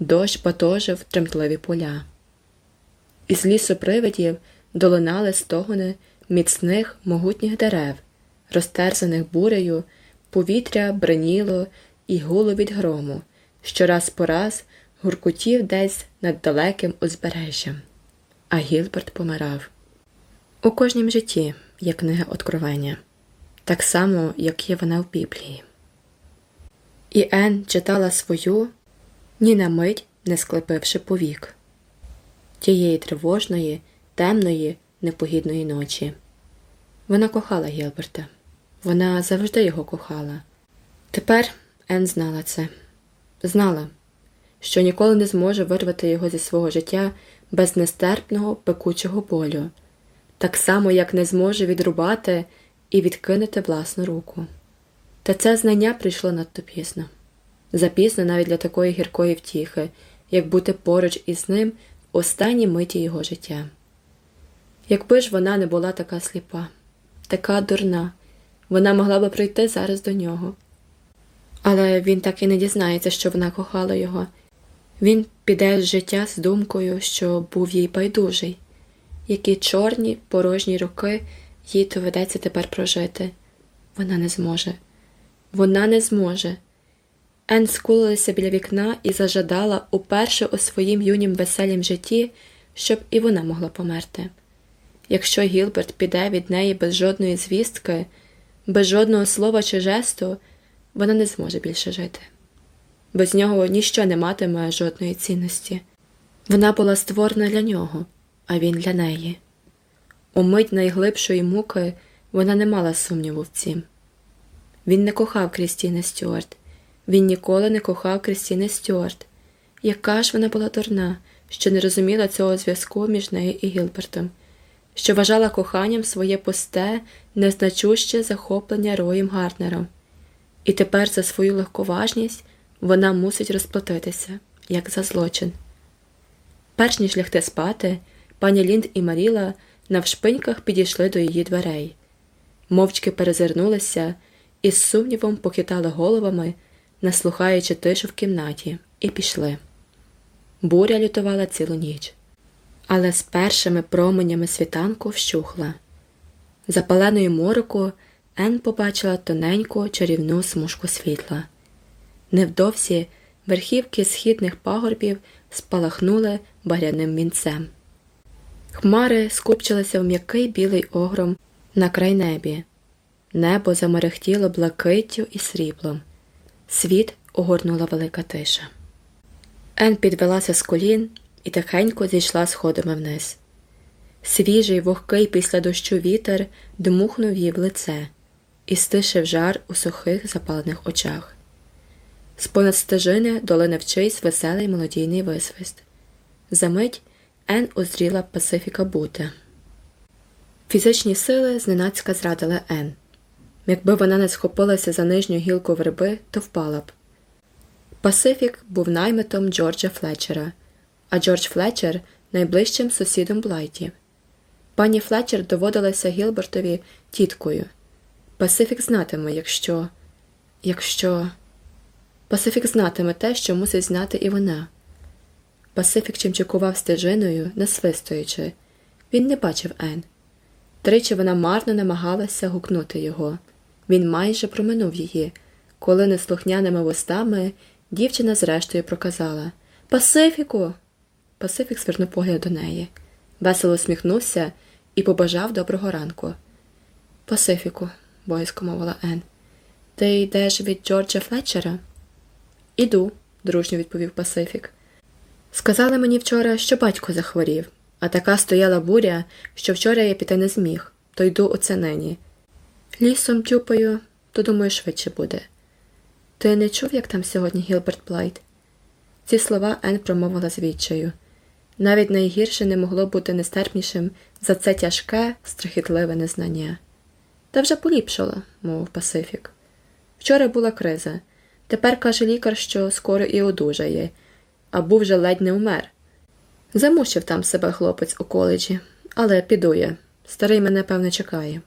Дощ потожив тремтливі поля. Із лісу привидів долинали стогони міцних могутніх дерев, розтерзаних бурею, повітря бреніло і гуло від грому, що раз по раз гуркутів десь над далеким узбережжям. А Гілберт помирав. У кожнім житті є книга Откровення, так само, як є вона в Біблії. І Ен читала свою, ні на мить не склепивши повік тієї тривожної, темної, непогідної ночі. Вона кохала Гілберта, вона завжди його кохала. Тепер Ен знала це, знала, що ніколи не зможе вирвати його зі свого життя без нестерпного пекучого болю, так само, як не зможе відрубати і відкинути власну руку. Та це знання прийшло надто пізно запізно навіть для такої гіркої втіхи, як бути поруч із ним в останній миті його життя. Якби ж вона не була така сліпа, така дурна, вона могла би прийти зараз до нього. Але він так і не дізнається, що вона кохала його. Він піде з життя з думкою, що був їй байдужий, які чорні, порожні роки їй доведеться тепер прожити. Вона не зможе. Вона не зможе. Ен скулилася біля вікна і зажадала уперше у своїм юнім веселім житті, щоб і вона могла померти. Якщо Гілберт піде від неї без жодної звістки, без жодного слова чи жесту, вона не зможе більше жити. Без нього ніщо не матиме жодної цінності. Вона була створена для нього, а він для неї. У мить найглибшої муки вона не мала сумніву в цім. Він не кохав Крістіни Стюарт. Він ніколи не кохав Крістіни Стюарт. Яка ж вона була дурна, що не розуміла цього зв'язку між нею і Гілбертом, що вважала коханням своє пусте, незначуще захоплення Роєм Гартнером. І тепер за свою легковажність вона мусить розплатитися, як за злочин. Перш ніж лягти спати, пані Лінд і Маріла навшпиньках підійшли до її дверей, мовчки перезирнулися і з сумнівом похитали головами наслухаючи тишу в кімнаті, і пішли. Буря лютувала цілу ніч, але з першими променями світанку вщухла. Запаленою мороку Ен побачила тоненьку чарівну смужку світла. Невдовзі верхівки східних пагорбів спалахнули багряним вінцем. Хмари скупчилися в м'який білий огром на край небі. Небо замерехтіло блакиттю і сріблом. Світ огорнула велика тиша. Ен підвелася з колін і тихенько зійшла сходами вниз. Свіжий, вогкий після дощу вітер дмухнув її в лице і стишив жар у сухих запалених очах. З понад стежини долинив чийсь веселий молодійний висвист. Замить Ен узріла Пасифіка Бута. Фізичні сили зненацька зрадили Ен. Якби вона не схопилася за нижню гілку верби, то впала б. Пасифік був наймитом Джорджа Флетчера, а Джордж Флетчер найближчим сусідом Блайті. Пані Флетчер доводилася Гілбертові тіткою. Пасифік знатиме, якщо. якщо. Пасифік знатиме те, що мусить знати і вона. Пасифік чимчикував стежиною, насвистуючи. Він не бачив Ен. Тричі вона марно намагалася гукнути його. Він майже проминув її, коли неслухняними вустами дівчина зрештою проказала Пасифіку. Пасифік звернув погляд до неї, весело усміхнувся і побажав доброго ранку. Пасифіку, боязко мовила Ен. Ти йдеш від Джорджа Флетчера? Іду, дружньо відповів Пасифік. Сказали мені вчора, що батько захворів, а така стояла буря, що вчора я піти не зміг, то йду оце нині. Лісом тюпаю, то думаю, швидше буде. Ти не чув, як там сьогодні Гілберт Блайт? Ці слова Ен промовила з відчаю. Навіть найгірше не могло бути нестерпнішим за це тяжке, страхітливе незнання. Та вже поліпшало, мовив Пасифік. Вчора була криза. Тепер каже лікар, що скоро і одужає, а був вже ледь не умер. Замучив там себе хлопець у коледжі, але піду я. Старий мене, певне, чекає.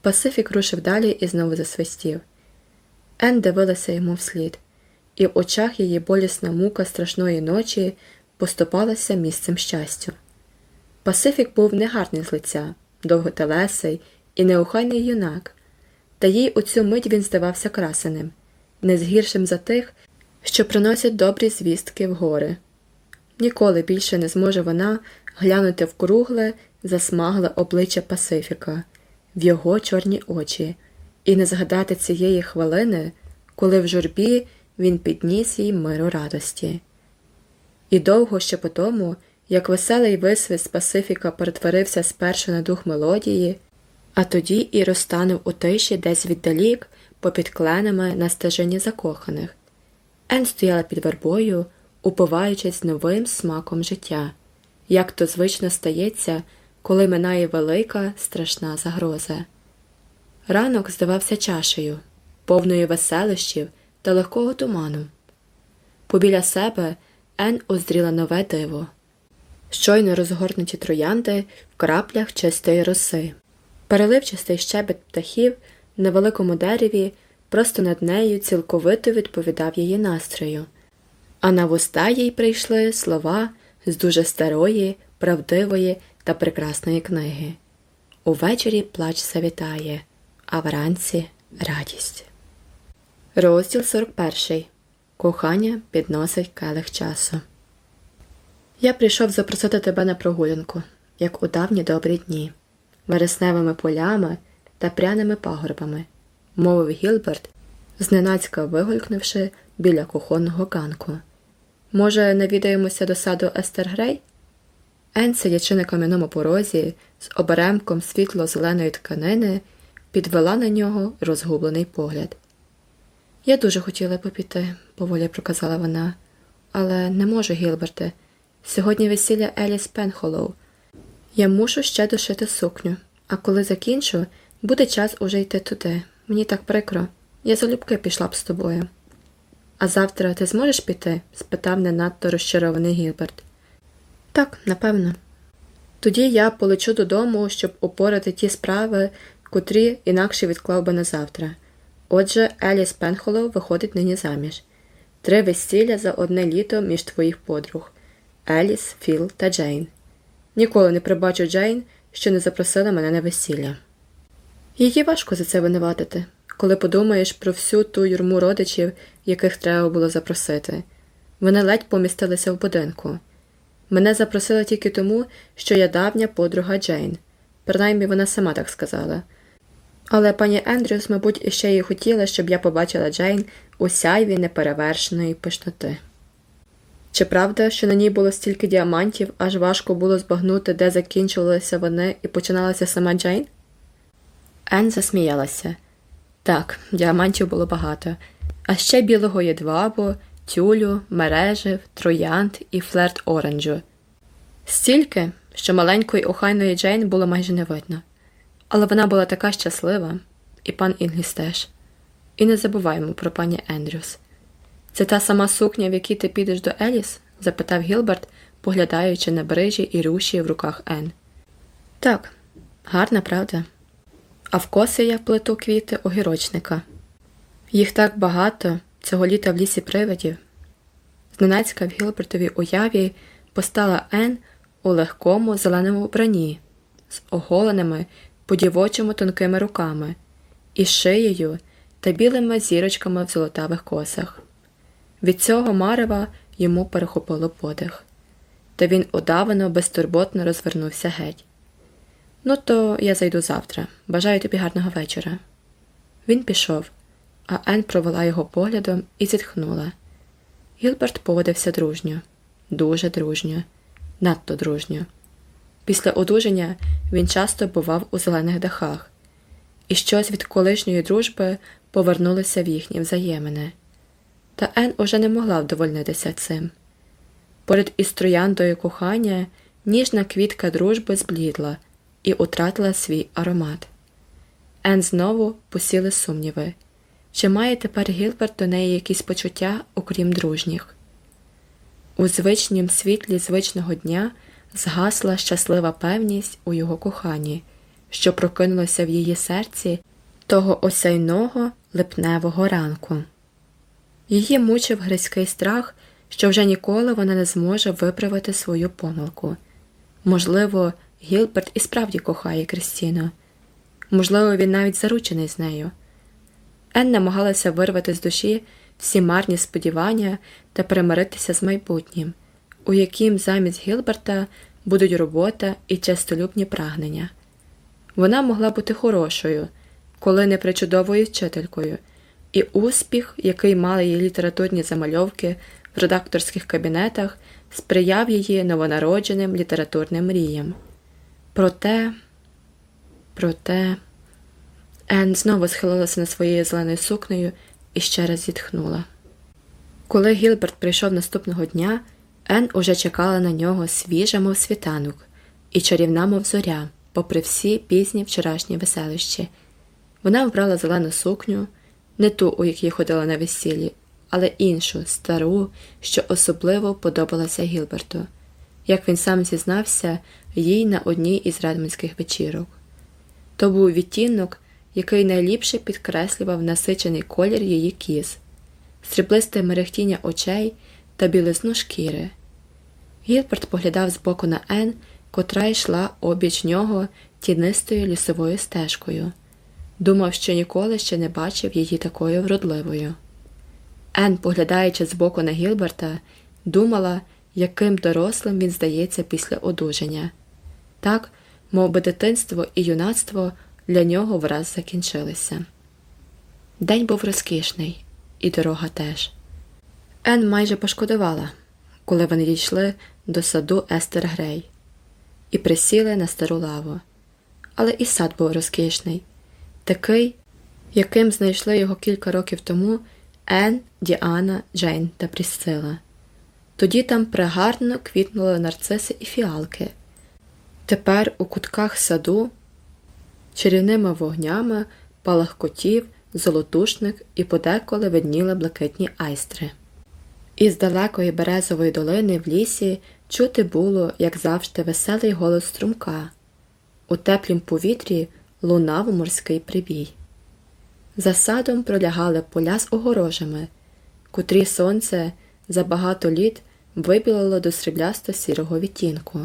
Пасифік рушив далі і знову засвистів. Ен дивилася йому вслід, і в очах її болісна мука страшної ночі поступалася місцем щастю. Пасифік був негарний з лиця, довготелесий і неухайний юнак, та їй у цю мить він здавався красеним, не згіршим за тих, що приносять добрі звістки в гори. Ніколи більше не зможе вона глянути в кругле, засмагле обличчя Пасифіка в його чорні очі, і не згадати цієї хвилини, коли в журбі він підніс їй миру радості. І довго ще по тому, як веселий висвіт Пасифіка перетворився спершу на дух мелодії, а тоді і розтанув у тиші десь віддалік, попід кленами на стежині закоханих. Ен стояла під вербою, упиваючись новим смаком життя, як то звично стається, коли минає велика страшна загроза. Ранок здавався чашею, повною веселощів та легкого туману. Побіля себе Ен уздріла нове диво, щойно розгорнуті троянди в краплях чистої роси, переливчастий щебет птахів на великому дереві просто над нею цілковито відповідав її настрою, а на вуста їй прийшли слова з дуже старої, правдивої та прекрасної книги. Увечері плач завітає, а вранці радість. Розділ 41. Кохання підносить келих часу. Я прийшов запросити тебе на прогулянку, як у давні добрі дні, вересневими полями та пряними пагорбами, мовив Гілберт, зненацька вигулькнувши біля кухонного ганку. Може, навідаємося до саду Естергрей? Ен, сидячи на кам'яному порозі, з оберемком світло зеленої тканини, підвела на нього розгублений погляд. Я дуже хотіла б піти, поволі проказала вона, але не можу, Гілберте. Сьогодні весілля Еліс Пенхолоу. Я мушу ще дошити сукню, а коли закінчу, буде час уже йти туди. Мені так прикро. Я залюбки пішла б з тобою. А завтра ти зможеш піти? спитав не надто розчарований Гілберт. Так, напевно. Тоді я полечу додому, щоб опорати ті справи, котрі інакше відклав би на завтра. Отже, Еліс Пенхолоу виходить нині заміж. Три весілля за одне літо між твоїх подруг Еліс, Філ та Джейн. Ніколи не прибачу Джейн, що не запросила мене на весілля. Її важко за це винуватити, коли подумаєш про всю ту юрму родичів, яких треба було запросити. Вони ледь помістилися в будинку. Мене запросили тільки тому, що я давня подруга Джейн. Принаймні вона сама так сказала. Але пані Ендрюс, мабуть, іще й хотіла, щоб я побачила Джейн у сяйві неперевершеної пишноти. Чи правда, що на ній було стільки діамантів, аж важко було збагнути, де закінчувалися вони і починалася сама Джейн? Ен засміялася. Так, діамантів було багато, а ще білого єдвабу, тюлю, мережив, троянд і флерт оранжу. Стільки, що маленької охайної Джейн було майже не видно. Але вона була така щаслива, і пан Інгліс теж. І не забуваємо про пані Ендрюс. Це та сама сукня, в якій ти підеш до Еліс? запитав Гілберт, поглядаючи на брижі і руші в руках Ен. Так, гарна правда. А в коси я плету квіти огірочника. Їх так багато цього літа в лісі привидів. Зненацька в Гілбертовій уяві постала Ен у легкому зеленому вбранні, з оголеними по дівочому тонкими руками, і шиєю та білими зірочками в золотавих косах. Від цього марева йому перехопило подих, та він удавано, безтурботно розвернувся геть. Ну, то я зайду завтра. Бажаю тобі гарного вечора. Він пішов, а Ен провела його поглядом і зітхнула. Гілберт поводився дружньо, дуже дружньо, надто дружньо. Після одужання він часто бував у зелених дахах, і щось від колишньої дружби повернулося в їхні взаємини. Та Ен уже не могла вдовольнитися цим. Поряд із трояндою кохання ніжна квітка дружби зблідла і утратила свій аромат. Ен знову посіли сумніви, чи має тепер Гілберт до неї якісь почуття, окрім дружніх. У звичнім світлі звичного дня згасла щаслива певність у його коханні, що прокинулося в її серці того осяйного липневого ранку. Її мучив гризький страх, що вже ніколи вона не зможе виправити свою помилку. Можливо, Гілберт і справді кохає Крістіну. Можливо, він навіть заручений з нею. Ен намагалася вирвати з душі всі марні сподівання та примиритися з майбутнім, у яким замість Гілберта будуть робота і честолюбні прагнення. Вона могла бути хорошою, коли не причудовою вчителькою, і успіх, який мали її літературні замальовки в редакторських кабінетах, сприяв її новонародженим літературним мріям. Проте, проте, Ен знову схилилася на своєю зеленою сукнею і ще раз зітхнула. Коли Гілберт прийшов наступного дня, Ен уже чекала на нього свіжа, мов світанок, і чарівна, мов зоря, попри всі пізні вчорашні веселищі. Вона вбрала зелену сукню, не ту, у якій ходила на весіллі, але іншу, стару, що особливо подобалася Гілберту, як він сам зізнався їй на одній із редманських вечірок. То був відтінок, який найліпше підкреслював насичений колір її кіз, сріблисте мерехтіння очей та білизну шкіри. Гілберт поглядав збоку на Ен, котра йшла обіч нього тінистою лісовою стежкою. Думав, що ніколи ще не бачив її такою вродливою. Ен, поглядаючи збоку на Гілберта, думала, яким дорослим він здається після одужання. Так, мов би дитинство і юнацтво для нього враз закінчилися. День був розкішний, і дорога теж. Ен майже пошкодувала, коли вони дійшли до саду Естер Грей і присіли на стару лаву. Але і сад був розкішний, такий, яким знайшли його кілька років тому Ен, Діана, Джейн та Прісцила. Тоді там прегарно квітнули нарциси і фіалки. Тепер у кутках саду чарівними вогнями палахкотів, золотушник і подеколи видніли блакитні айстри. Із далекої березової долини в лісі чути було, як завжди, веселий голос струмка. У теплім повітрі лунав морський прибій. За садом пролягали поля з огорожами, котрі сонце за багато літ вибілило до сріблясто сірого відтінку.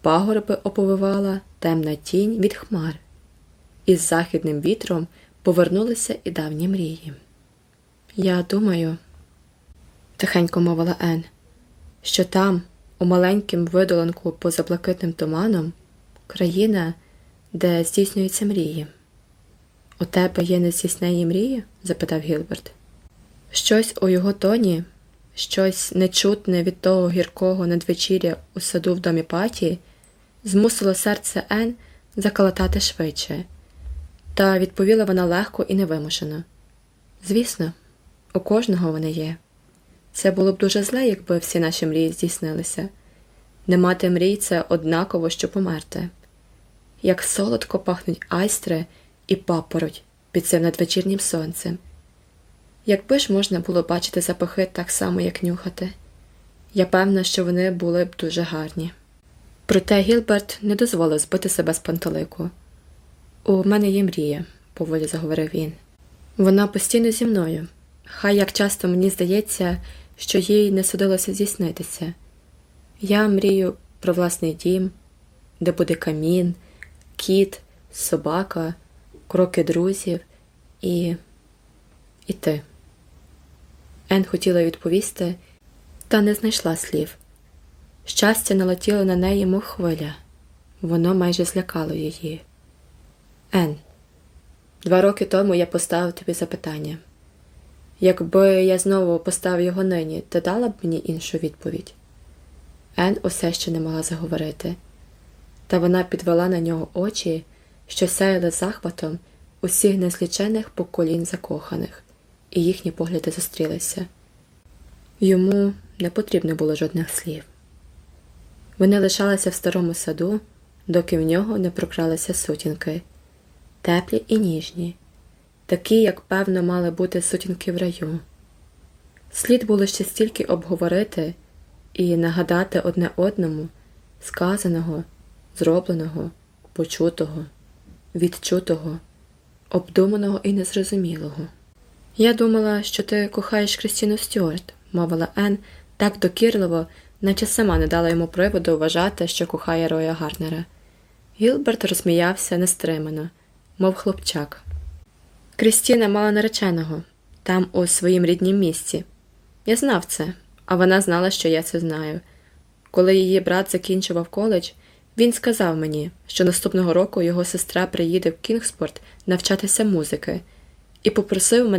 Пагорби оповивала темна тінь від хмар, і з західним вітром повернулися і давні мрії. Я думаю, тихенько мовила Ен, що там, у маленькім видоланку поза блакитним туманом, країна, де здійснюються мрії. У тебе є нездійснені мрії? запитав Гілберт. Щось у його тоні, щось нечутне від того гіркого надвечіря у саду в домі паті, змусило серце Ен заколотати швидше, та відповіла вона легко і невимушено. Звісно, у кожного вони є. Це було б дуже зле, якби всі наші мрії здійснилися. Не мати мрій це однаково, що померти. Як солодко пахнуть айстри і папороть під цим надвечірнім сонцем. Якби ж можна було бачити запахи так само, як нюхати, я певна, що вони були б дуже гарні. Проте Гілберт не дозволив збити себе з пантелику. У мене є мрія, поволі заговорив він. Вона постійно зі мною. Хай як часто мені здається, що їй не судилося здійснитися. Я мрію про власний дім, де буде камін, кіт, собака, кроки друзів і. і ти. Ен хотіла відповісти, та не знайшла слів. Щастя налетіло на неї, мов хвиля. Воно майже злякало її. Ен, два роки тому я поставив тобі запитання. Якби я знову поставив його нині, ти дала б мені іншу відповідь? Ен усе ще не могла заговорити, та вона підвела на нього очі, що сяяли захватом усіх незлічених поколінь закоханих, і їхні погляди зустрілися. Йому не потрібно було жодних слів. Вони лишалися в старому саду, доки в нього не прокралися сутінки, теплі і ніжні такі, як певно, мали бути сутінки в раю. Слід було ще стільки обговорити і нагадати одне одному сказаного, зробленого, почутого, відчутого, обдуманого і незрозумілого. Я думала, що ти кохаєш Крістіну Стюарт, мовила Ен так докірливо, наче сама не дала йому приводу вважати, що кохає Роя Гарнера. Гілберт розсміявся нестримано, мов хлопчак. Крістіна мала нареченого там, у своїм ріднім місці. Я знав це, а вона знала, що я це знаю. Коли її брат закінчував коледж, Він сказав мені, що наступного року його сестра приїде в Кінгспорт навчатися музики, і попросив мене